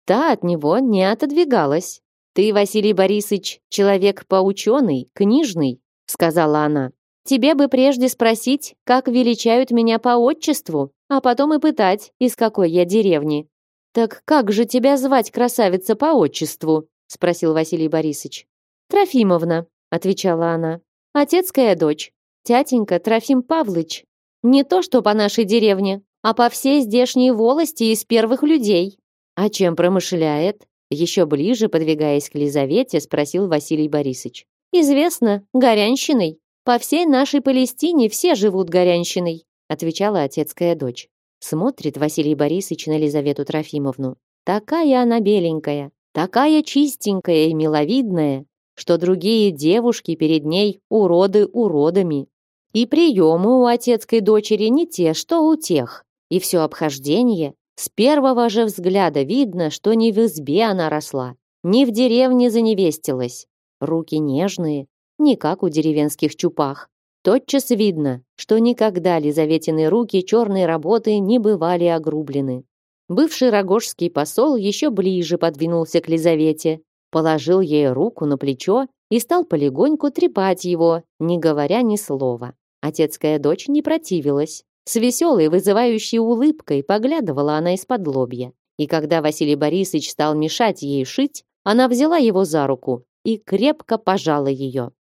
Speaker 1: Та от него не отодвигалась. «Ты, Василий Борисович, человек поученый, книжный», сказала она. «Тебе бы прежде спросить, как величают меня по отчеству, а потом и пытать, из какой я деревни. «Так как же тебя звать, красавица, по отчеству?» спросил Василий Борисович. «Трофимовна», отвечала она. «Отецкая дочь. Тятенька Трофим Павлыч. Не то что по нашей деревне, а по всей здешней волости из первых людей». «А чем промышляет?» Еще ближе, подвигаясь к Лизавете, спросил Василий Борисович. «Известно, горянщиной. По всей нашей Палестине все живут горянщиной», отвечала отецкая дочь. Смотрит Василий Борисович на Лизавету Трофимовну. Такая она беленькая, такая чистенькая и миловидная, что другие девушки перед ней уроды уродами. И приемы у отецкой дочери не те, что у тех. И все обхождение. С первого же взгляда видно, что не в избе она росла, не в деревне заневестилась. Руки нежные, не как у деревенских чупах, Тотчас видно, что никогда Лизаветины руки черной работы не бывали огрублены. Бывший рогожский посол еще ближе подвинулся к Лизавете, положил ей руку на плечо и стал полегоньку трепать его, не говоря ни слова. Отецкая дочь не противилась. С веселой, вызывающей улыбкой поглядывала она из-под лобья. И когда Василий Борисович стал мешать ей шить, она взяла его за руку и крепко пожала ее.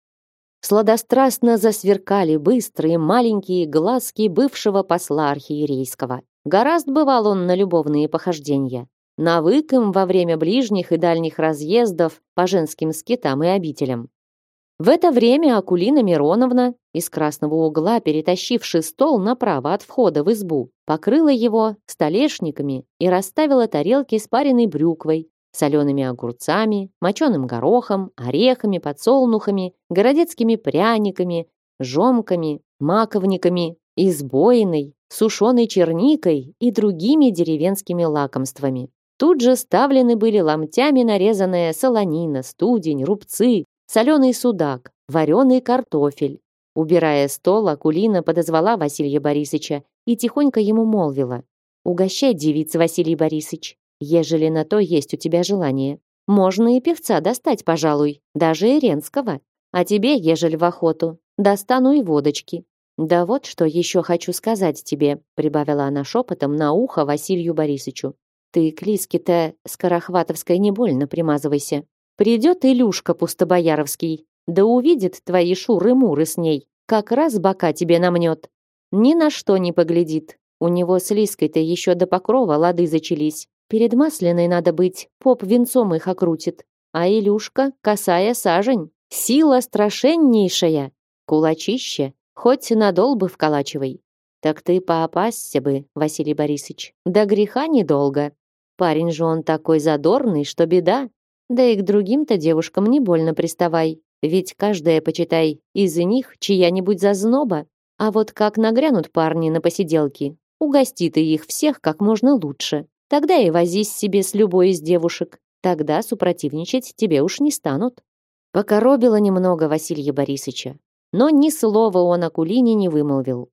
Speaker 1: Сладострастно засверкали быстрые маленькие глазки бывшего посла архиерейского. Гораст бывал он на любовные похождения. Навык им во время ближних и дальних разъездов по женским скитам и обителям. В это время Акулина Мироновна, из красного угла перетащивши стол направо от входа в избу, покрыла его столешниками и расставила тарелки с пареной брюквой, солеными огурцами, моченым горохом, орехами, подсолнухами, городецкими пряниками, жомками, маковниками, избоиной, сушеной черникой и другими деревенскими лакомствами. Тут же ставлены были ломтями нарезанная солонина, студень, рубцы, соленый судак, вареный картофель. Убирая стол, Акулина подозвала Василия Борисовича и тихонько ему молвила. «Угощай, девица Василий Борисович, ежели на то есть у тебя желание. Можно и певца достать, пожалуй, даже Иренского. А тебе, ежели в охоту, достану и водочки. Да вот что еще хочу сказать тебе, прибавила она шепотом на ухо Василию Борисовичу. Ты к Лиске-то Скорохватовской не больно примазывайся. Придет Илюшка Пустобояровский, да увидит твои шуры-муры с ней, как раз бока тебе намнет. Ни на что не поглядит. У него с Лиской-то еще до покрова лады зачались. Перед Масляной надо быть, поп венцом их окрутит. А Илюшка, косая сажень, сила страшеннейшая, кулачище, хоть на долбы вколачивай. Так ты поопасся бы, Василий Борисович, до греха недолго. Парень же он такой задорный, что беда. Да и к другим-то девушкам не больно приставай, ведь каждая, почитай, из них чья-нибудь зазноба. А вот как нагрянут парни на посиделки, угости ты их всех как можно лучше. Тогда и возись себе с любой из девушек. Тогда супротивничать тебе уж не станут. Покоробило немного Василия Борисовича, но ни слова он о Кулине не вымолвил.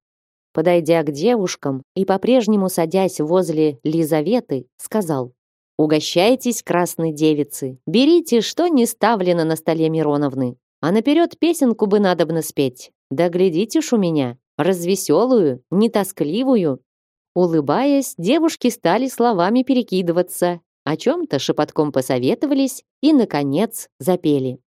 Speaker 1: Подойдя к девушкам и по-прежнему садясь возле Лизаветы, сказал Угощайтесь, красной девицы, берите, что не ставлено на столе Мироновны. А наперед песенку бы надобно спеть. Да глядите ж у меня, развеселую, не тоскливую. Улыбаясь, девушки стали словами перекидываться, о чем-то шепотком посоветовались и, наконец, запели.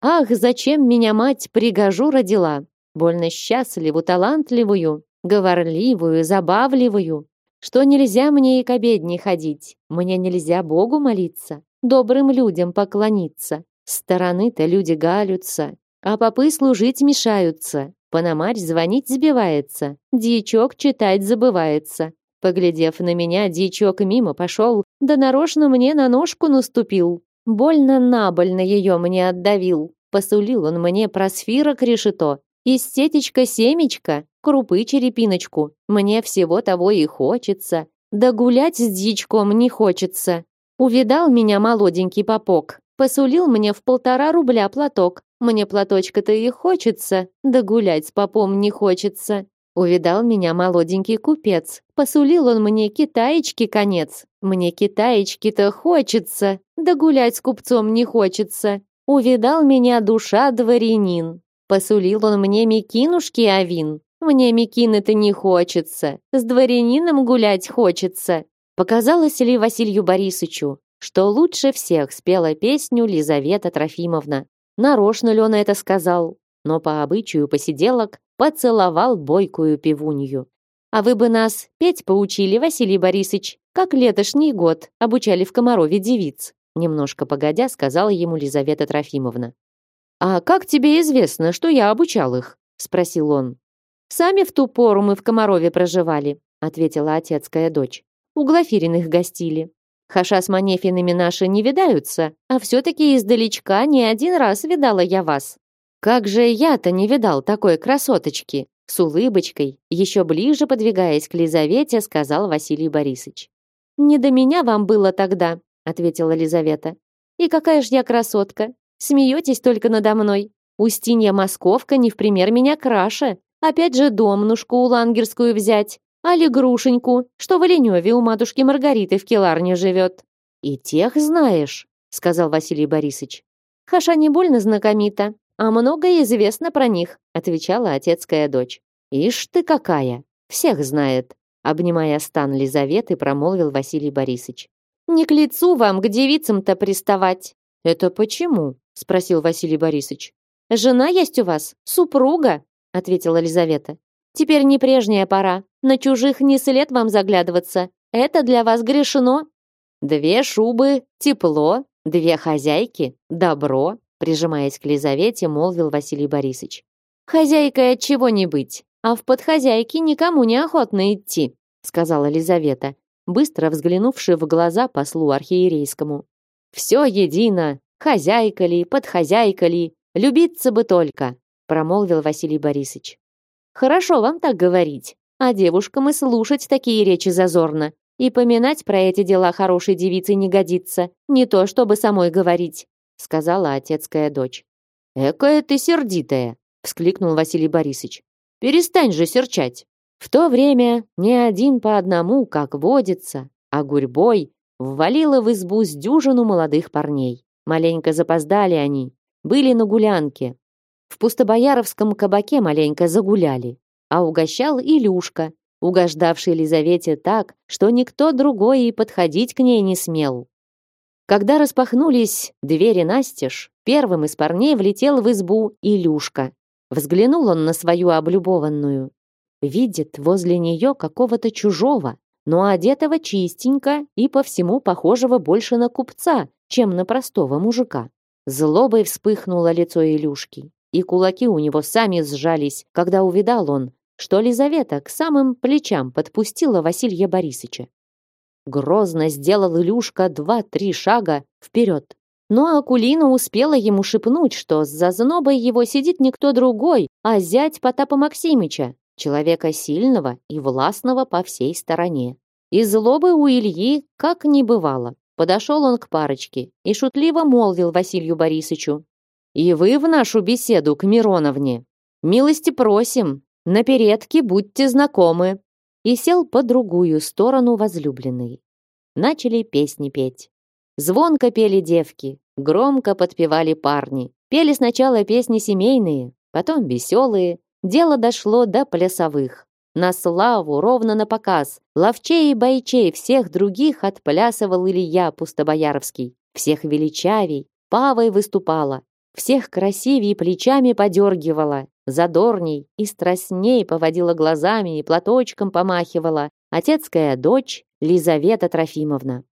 Speaker 1: «Ах, зачем меня мать пригожу родила? Больно счастливу, талантливую, говорливую, забавливую, что нельзя мне и к обедне ходить, мне нельзя Богу молиться, добрым людям поклониться. Стороны-то люди галются, а попы служить мешаются, Пономарь звонить сбивается, дьячок читать забывается. Поглядев на меня, дьячок мимо пошел, да нарочно мне на ножку наступил. Больно-набольно ее мне отдавил. Посулил он мне просфирок решето, и сетечка-семечка, крупы черепиночку. Мне всего того и хочется. Да гулять с дичком не хочется. Увидал меня молоденький попок, посулил мне в полтора рубля платок. Мне платочка-то и хочется, да гулять с попом не хочется. Увидал меня молоденький купец, посулил он мне китаечки конец. Мне китаечки-то хочется, да гулять с купцом не хочется. Увидал меня душа дворянин, посулил он мне мекинушки авин. Мне Микины-то не хочется, с дворянином гулять хочется. Показалось ли Василию Борисовичу, что лучше всех спела песню Лизавета Трофимовна? Нарочно ли он это сказал? Но по обычаю посиделок поцеловал бойкую пивунью. А вы бы нас петь поучили, Василий Борисович, как летошний год обучали в Комарове девиц. Немножко погодя, сказала ему Лизавета Трофимовна. «А как тебе известно, что я обучал их?» — спросил он. Сами в ту пору мы в Комарове проживали, ответила отецкая дочь. У Глафириных гостили. Хаша с Манефиными наши не видаются, а все-таки издалечка не один раз видала я вас. Как же я-то не видал такой красоточки? С улыбочкой, еще ближе подвигаясь к Лизавете, сказал Василий Борисович. «Не до меня вам было тогда», — ответила Лизавета. «И какая ж я красотка! Смеетесь только надо мной. Устинья Московка не в пример меня краше, Опять же домнушку лангерскую взять, али грушеньку, что в Оленеве у матушки Маргариты в келарне живет. И тех знаешь, сказал Василий Борисович. Хаша не больно знакомита, а многое известно про них, отвечала отецкая дочь. Ишь ты какая, всех знает, обнимая стан Лизаветы, промолвил Василий Борисович. Не к лицу вам к девицам-то приставать. Это почему? спросил Василий Борисович. Жена есть у вас, супруга, ответила Елизавета. Теперь не прежняя пора. На чужих не след вам заглядываться. Это для вас грешено. Две шубы, тепло, две хозяйки, добро, прижимаясь к Лизавете, молвил Василий Борисович. Хозяйкой от чего не быть, а в подхозяйки никому не охотно идти, сказала Лизавета, быстро взглянувши в глаза послу архиерейскому. Все едино, хозяйка ли, подхозяйка ли, любиться бы только, промолвил Василий Борисович. Хорошо вам так говорить, а девушкам и слушать такие речи зазорно. И поминать про эти дела хорошей девицы не годится, не то чтобы самой говорить, сказала отецкая дочь. Экая ты сердитая, вскликнул Василий Борисович. Перестань же серчать. В то время не один по одному, как водится, а гурьбой ввалила в избу с дюжину молодых парней. Маленько запоздали они, были на гулянке. В пустобояровском кабаке маленько загуляли, а угощал Илюшка, угождавший Елизавете так, что никто другой и подходить к ней не смел. Когда распахнулись двери настежь, первым из парней влетел в избу Илюшка. Взглянул он на свою облюбованную. Видит возле нее какого-то чужого, но одетого чистенько и по всему похожего больше на купца, чем на простого мужика. Злобой вспыхнуло лицо Илюшки, и кулаки у него сами сжались, когда увидал он, что Лизавета к самым плечам подпустила Василия Борисовича. Грозно сделал Илюшка два-три шага вперед. Но Акулина успела ему шепнуть, что за знобой его сидит никто другой, а зять Потапа Максимыча, человека сильного и властного по всей стороне. И злобы у Ильи как не бывало. Подошел он к парочке и шутливо молвил Василию Борисовичу. «И вы в нашу беседу к Мироновне. Милости просим, на передке будьте знакомы!» И сел по другую сторону возлюбленной. Начали песни петь. Звонко пели девки, громко подпевали парни. Пели сначала песни семейные, потом веселые. Дело дошло до плясовых. На славу, ровно на показ. Ловчей и бойчей всех других отплясывал Илья Пустобояровский. Всех величавей. Павой выступала. Всех красивей плечами подергивала задорней и страстней поводила глазами и платочком помахивала отецкая дочь Лизавета Трофимовна.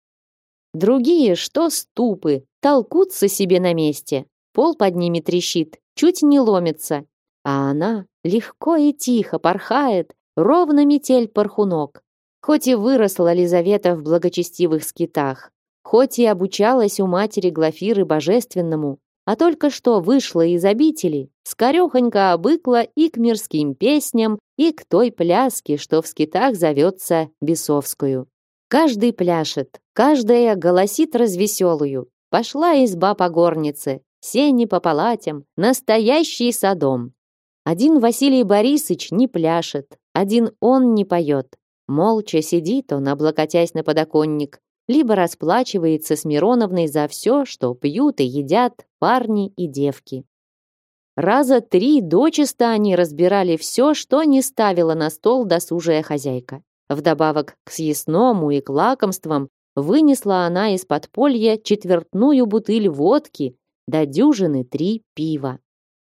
Speaker 1: Другие, что ступы, толкутся себе на месте, пол под ними трещит, чуть не ломится, а она легко и тихо порхает, ровно метель порхунок. Хоть и выросла Лизавета в благочестивых скитах, хоть и обучалась у матери Глафиры Божественному, а только что вышла из обители, скорехонько обыкла и к мирским песням, и к той пляске, что в скитах зовется бесовскую. Каждый пляшет, каждая голосит развеселую. Пошла изба по горнице, сени по палатям, настоящий садом. Один Василий Борисович не пляшет, один он не поет. Молча сидит он, облокотясь на подоконник, либо расплачивается с Мироновной за все, что пьют и едят парни и девки. Раза три дочисто они разбирали все, что не ставила на стол досужая хозяйка. Вдобавок к съестному и к лакомствам вынесла она из подполья четвертную бутыль водки до дюжины три пива.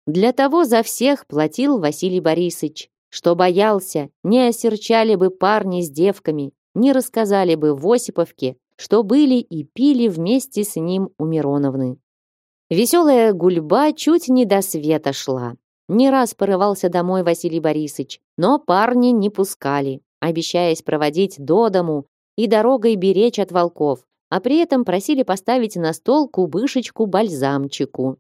Speaker 1: Для того за всех платил Василий Борисович, что боялся, не осерчали бы парни с девками, не рассказали бы в Осиповке, что были и пили вместе с ним у Мироновны. Веселая гульба чуть не до света шла. Не раз порывался домой Василий Борисович, но парни не пускали, обещаясь проводить до дому и дорогой беречь от волков, а при этом просили поставить на стол кубышечку-бальзамчику.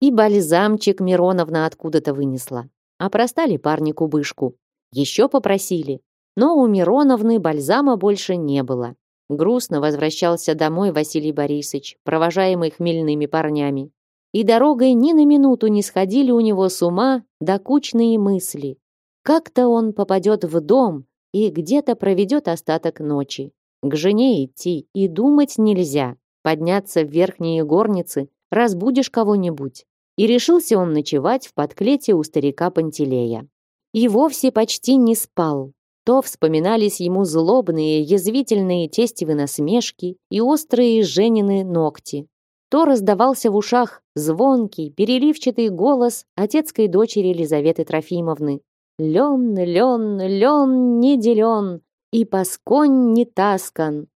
Speaker 1: И бальзамчик Мироновна откуда-то вынесла. А простали парни кубышку. Еще попросили, но у Мироновны бальзама больше не было. Грустно возвращался домой Василий Борисович, провожаемый хмельными парнями. И дорогой ни на минуту не сходили у него с ума докучные мысли. Как-то он попадет в дом и где-то проведет остаток ночи. К жене идти и думать нельзя. Подняться в верхние горницы, разбудишь кого-нибудь. И решился он ночевать в подклете у старика Пантелея. И вовсе почти не спал, то вспоминались ему злобные, язвительные тестевы насмешки и острые Женины ногти. То раздавался в ушах звонкий, переливчатый голос отецкой дочери Елизаветы Трофимовны. «Лен, лен, лен не делен, и пасконь не таскан».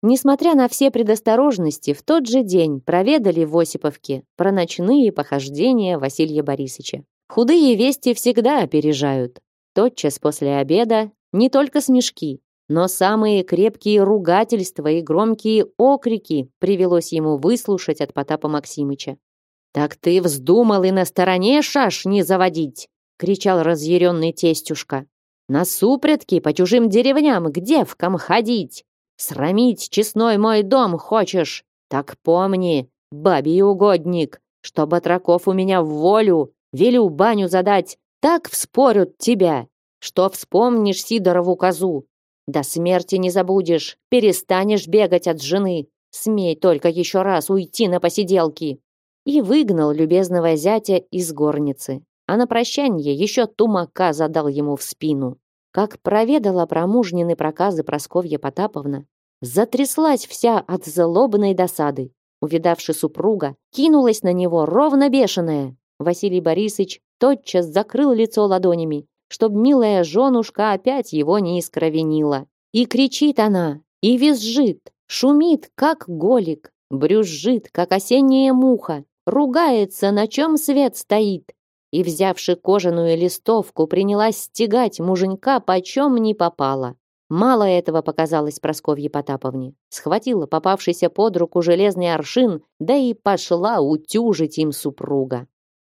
Speaker 1: Несмотря на все предосторожности, в тот же день проведали в Осиповке про ночные похождения Василия Борисовича. Худые вести всегда опережают. Тотчас после обеда не только смешки, но самые крепкие ругательства и громкие окрики привелось ему выслушать от Потапа Максимыча. «Так ты вздумал и на стороне шашни заводить!» — кричал разъяренный тестюшка. «На супредки по чужим деревням к девкам ходить! Срамить честной мой дом хочешь? Так помни, бабий угодник, что батраков у меня в волю, велю баню задать, так вспорют тебя, что вспомнишь Сидорову козу. До смерти не забудешь, перестанешь бегать от жены. Смей только еще раз уйти на посиделки. И выгнал любезного зятя из горницы. А на прощанье еще тумака задал ему в спину. Как проведала про мужнины проказы Просковья Потаповна, затряслась вся от злобной досады. Увидавши супруга, кинулась на него ровно бешеная. Василий Борисович тотчас закрыл лицо ладонями чтоб милая женушка опять его не искровенила. И кричит она, и визжит, шумит, как голик, брюзжит, как осенняя муха, ругается, на чем свет стоит. И, взявши кожаную листовку, принялась стегать муженька почем не попало. Мало этого показалось Просковье Потаповне. Схватила попавшийся под руку железный аршин, да и пошла утюжить им супруга.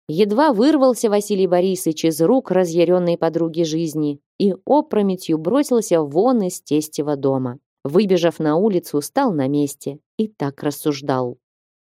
Speaker 1: Едва вырвался Василий Борисович из рук разъяренной подруги жизни и опрометью бросился вон из тестего дома. Выбежав на улицу, стал на месте и так рассуждал.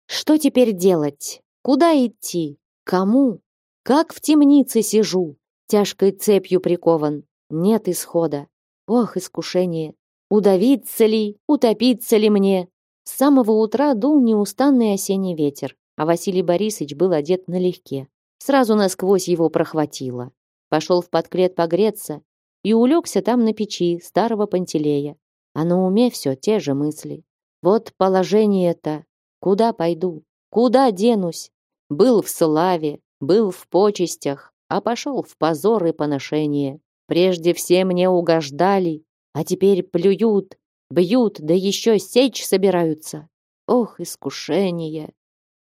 Speaker 1: Что теперь делать? Куда идти? Кому? Как в темнице сижу? Тяжкой цепью прикован. Нет исхода. Ох, искушение. Удавиться ли, утопиться ли мне? С самого утра дул неустанный осенний ветер а Василий Борисович был одет налегке. Сразу насквозь его прохватило. Пошел в подклет погреться и улегся там на печи старого Пантелея. А на уме все те же мысли. Вот положение-то. Куда пойду? Куда денусь? Был в славе, был в почестях, а пошел в позор и поношение. Прежде все мне угождали, а теперь плюют, бьют, да еще сечь собираются. Ох, искушение!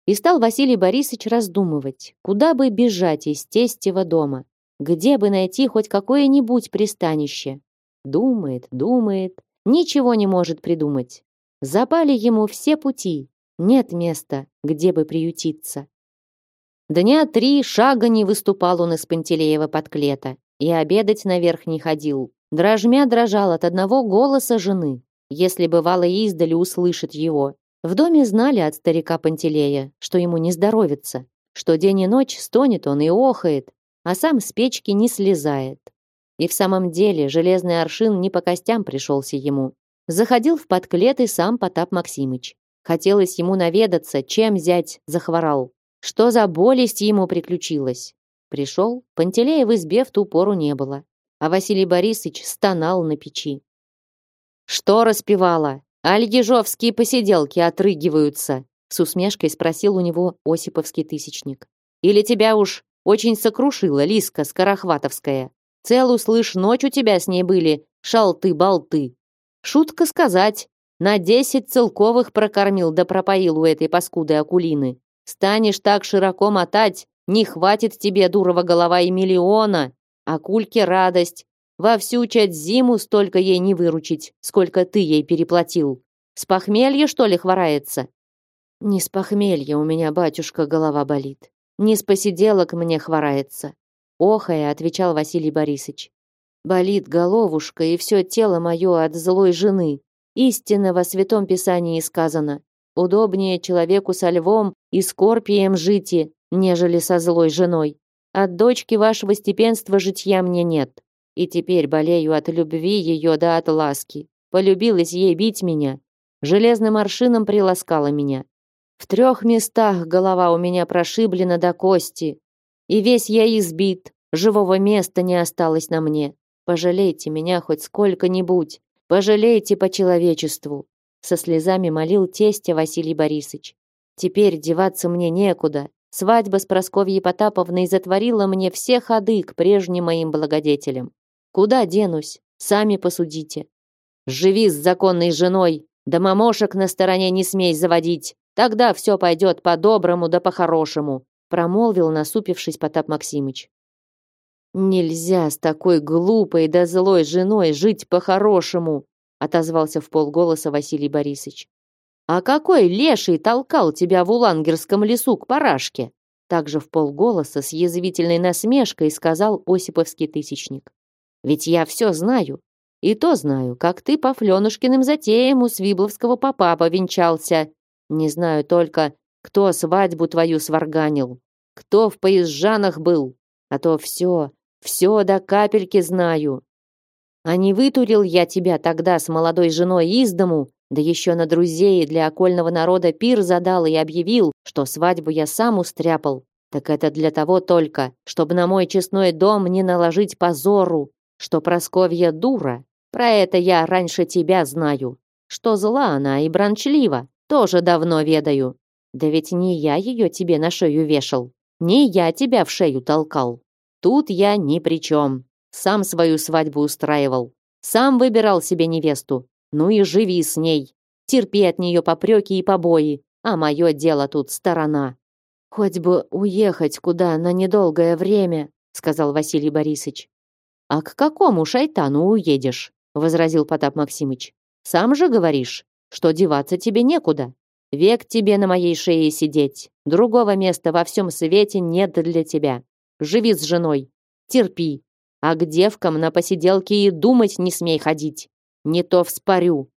Speaker 1: И стал Василий Борисович раздумывать, куда бы бежать из тестего дома, где бы найти хоть какое-нибудь пристанище. Думает, думает, ничего не может придумать. Запали ему все пути, нет места, где бы приютиться. Дня три шага не выступал он из Пантелеева подклета и обедать наверх не ходил. Дрожмя дрожал от одного голоса жены, если бывало издали услышит его, в доме знали от старика Пантелея, что ему не здоровится, что день и ночь стонет он и охает, а сам с печки не слезает. И в самом деле железный аршин не по костям пришелся ему. Заходил в подклет и сам Потап Максимыч. Хотелось ему наведаться, чем зять захворал. Что за болесть ему приключилась? Пришел, Пантелея в избе в ту пору не было, а Василий Борисович стонал на печи. «Что распевала? Аль ежовские посиделки отрыгиваются?» С усмешкой спросил у него Осиповский тысячник. «Или тебя уж очень сокрушила Лиска Скорохватовская? Целую, слышь, ночь у тебя с ней были шалты-болты. Шутка сказать, на десять целковых прокормил да пропоил у этой паскуды Акулины. Станешь так широко мотать, не хватит тебе, дурова голова, и миллиона. Акульке радость, во всю чать зиму столько ей не выручить, сколько ты ей переплатил. С похмелья, что ли, хворается? Не с похмелья у меня, батюшка, голова болит. Не с посиделок мне хворается. Охая, отвечал Василий Борисович. Болит головушка и все тело мое от злой жены. Истинно во Святом Писании сказано. Удобнее человеку со львом и скорпием жить, нежели со злой женой. От дочки вашего степенства житья мне нет. И теперь болею от любви ее да от ласки. Полюбилась ей бить меня. Железным аршином приласкала меня. В трех местах голова у меня прошиблена до кости. И весь я избит, живого места не осталось на мне. Пожалейте меня хоть сколько-нибудь. Пожалейте по человечеству. Со слезами молил тестя Василий Борисович. Теперь деваться мне некуда. Свадьба с Просковьей Потаповной затворила мне все ходы к прежним моим благодетелям. Куда денусь? Сами посудите. Живи с законной женой, да мамошек на стороне не смей заводить. Тогда все пойдет по-доброму да по-хорошему, промолвил, насупившись Потап Максимыч. Нельзя с такой глупой да злой женой жить по-хорошему, отозвался в полголоса Василий Борисович. А какой леший толкал тебя в Улангерском лесу к парашке? Также в полголоса с язвительной насмешкой сказал Осиповский тысячник. Ведь я все знаю. И то знаю, как ты по Фленушкиным затеям у Свибловского попа повенчался. Не знаю только, кто свадьбу твою сварганил, кто в поезжанах был. А то все, все до капельки знаю. А не вытурил я тебя тогда с молодой женой из дому, да еще на друзей для окольного народа пир задал и объявил, что свадьбу я сам устряпал. Так это для того только, чтобы на мой честной дом не наложить позору, что Просковья дура. Про это я раньше тебя знаю. Что зла она и бранчлива, тоже давно ведаю. Да ведь не я ее тебе на шею вешал, не я тебя в шею толкал. Тут я ни при чем. Сам свою свадьбу устраивал, сам выбирал себе невесту, ну и живи с ней. Терпи от нее попреки и побои, а мое дело тут сторона. Хоть бы уехать куда на недолгое время, сказал Василий Борисович. А к какому шайтану уедешь? возразил Потап Максимыч. Сам же говоришь, что деваться тебе некуда. Век тебе на моей шее сидеть. Другого места во всем свете нет для тебя. Живи с женой, терпи. А к девкам на посиделке и думать не смей ходить не то вспорю.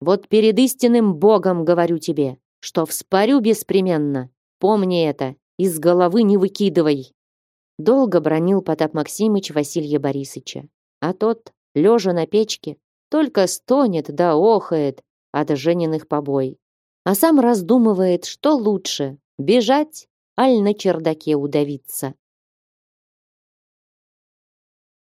Speaker 1: Вот перед истинным Богом говорю тебе, что вспорю беспременно. Помни это, из головы не выкидывай. Долго бронил Потап Максимыч Василия Борисовича, а тот, лежа на печке, только стонет да охает от жениных побой. А сам раздумывает, что лучше, бежать, аль на чердаке удавиться.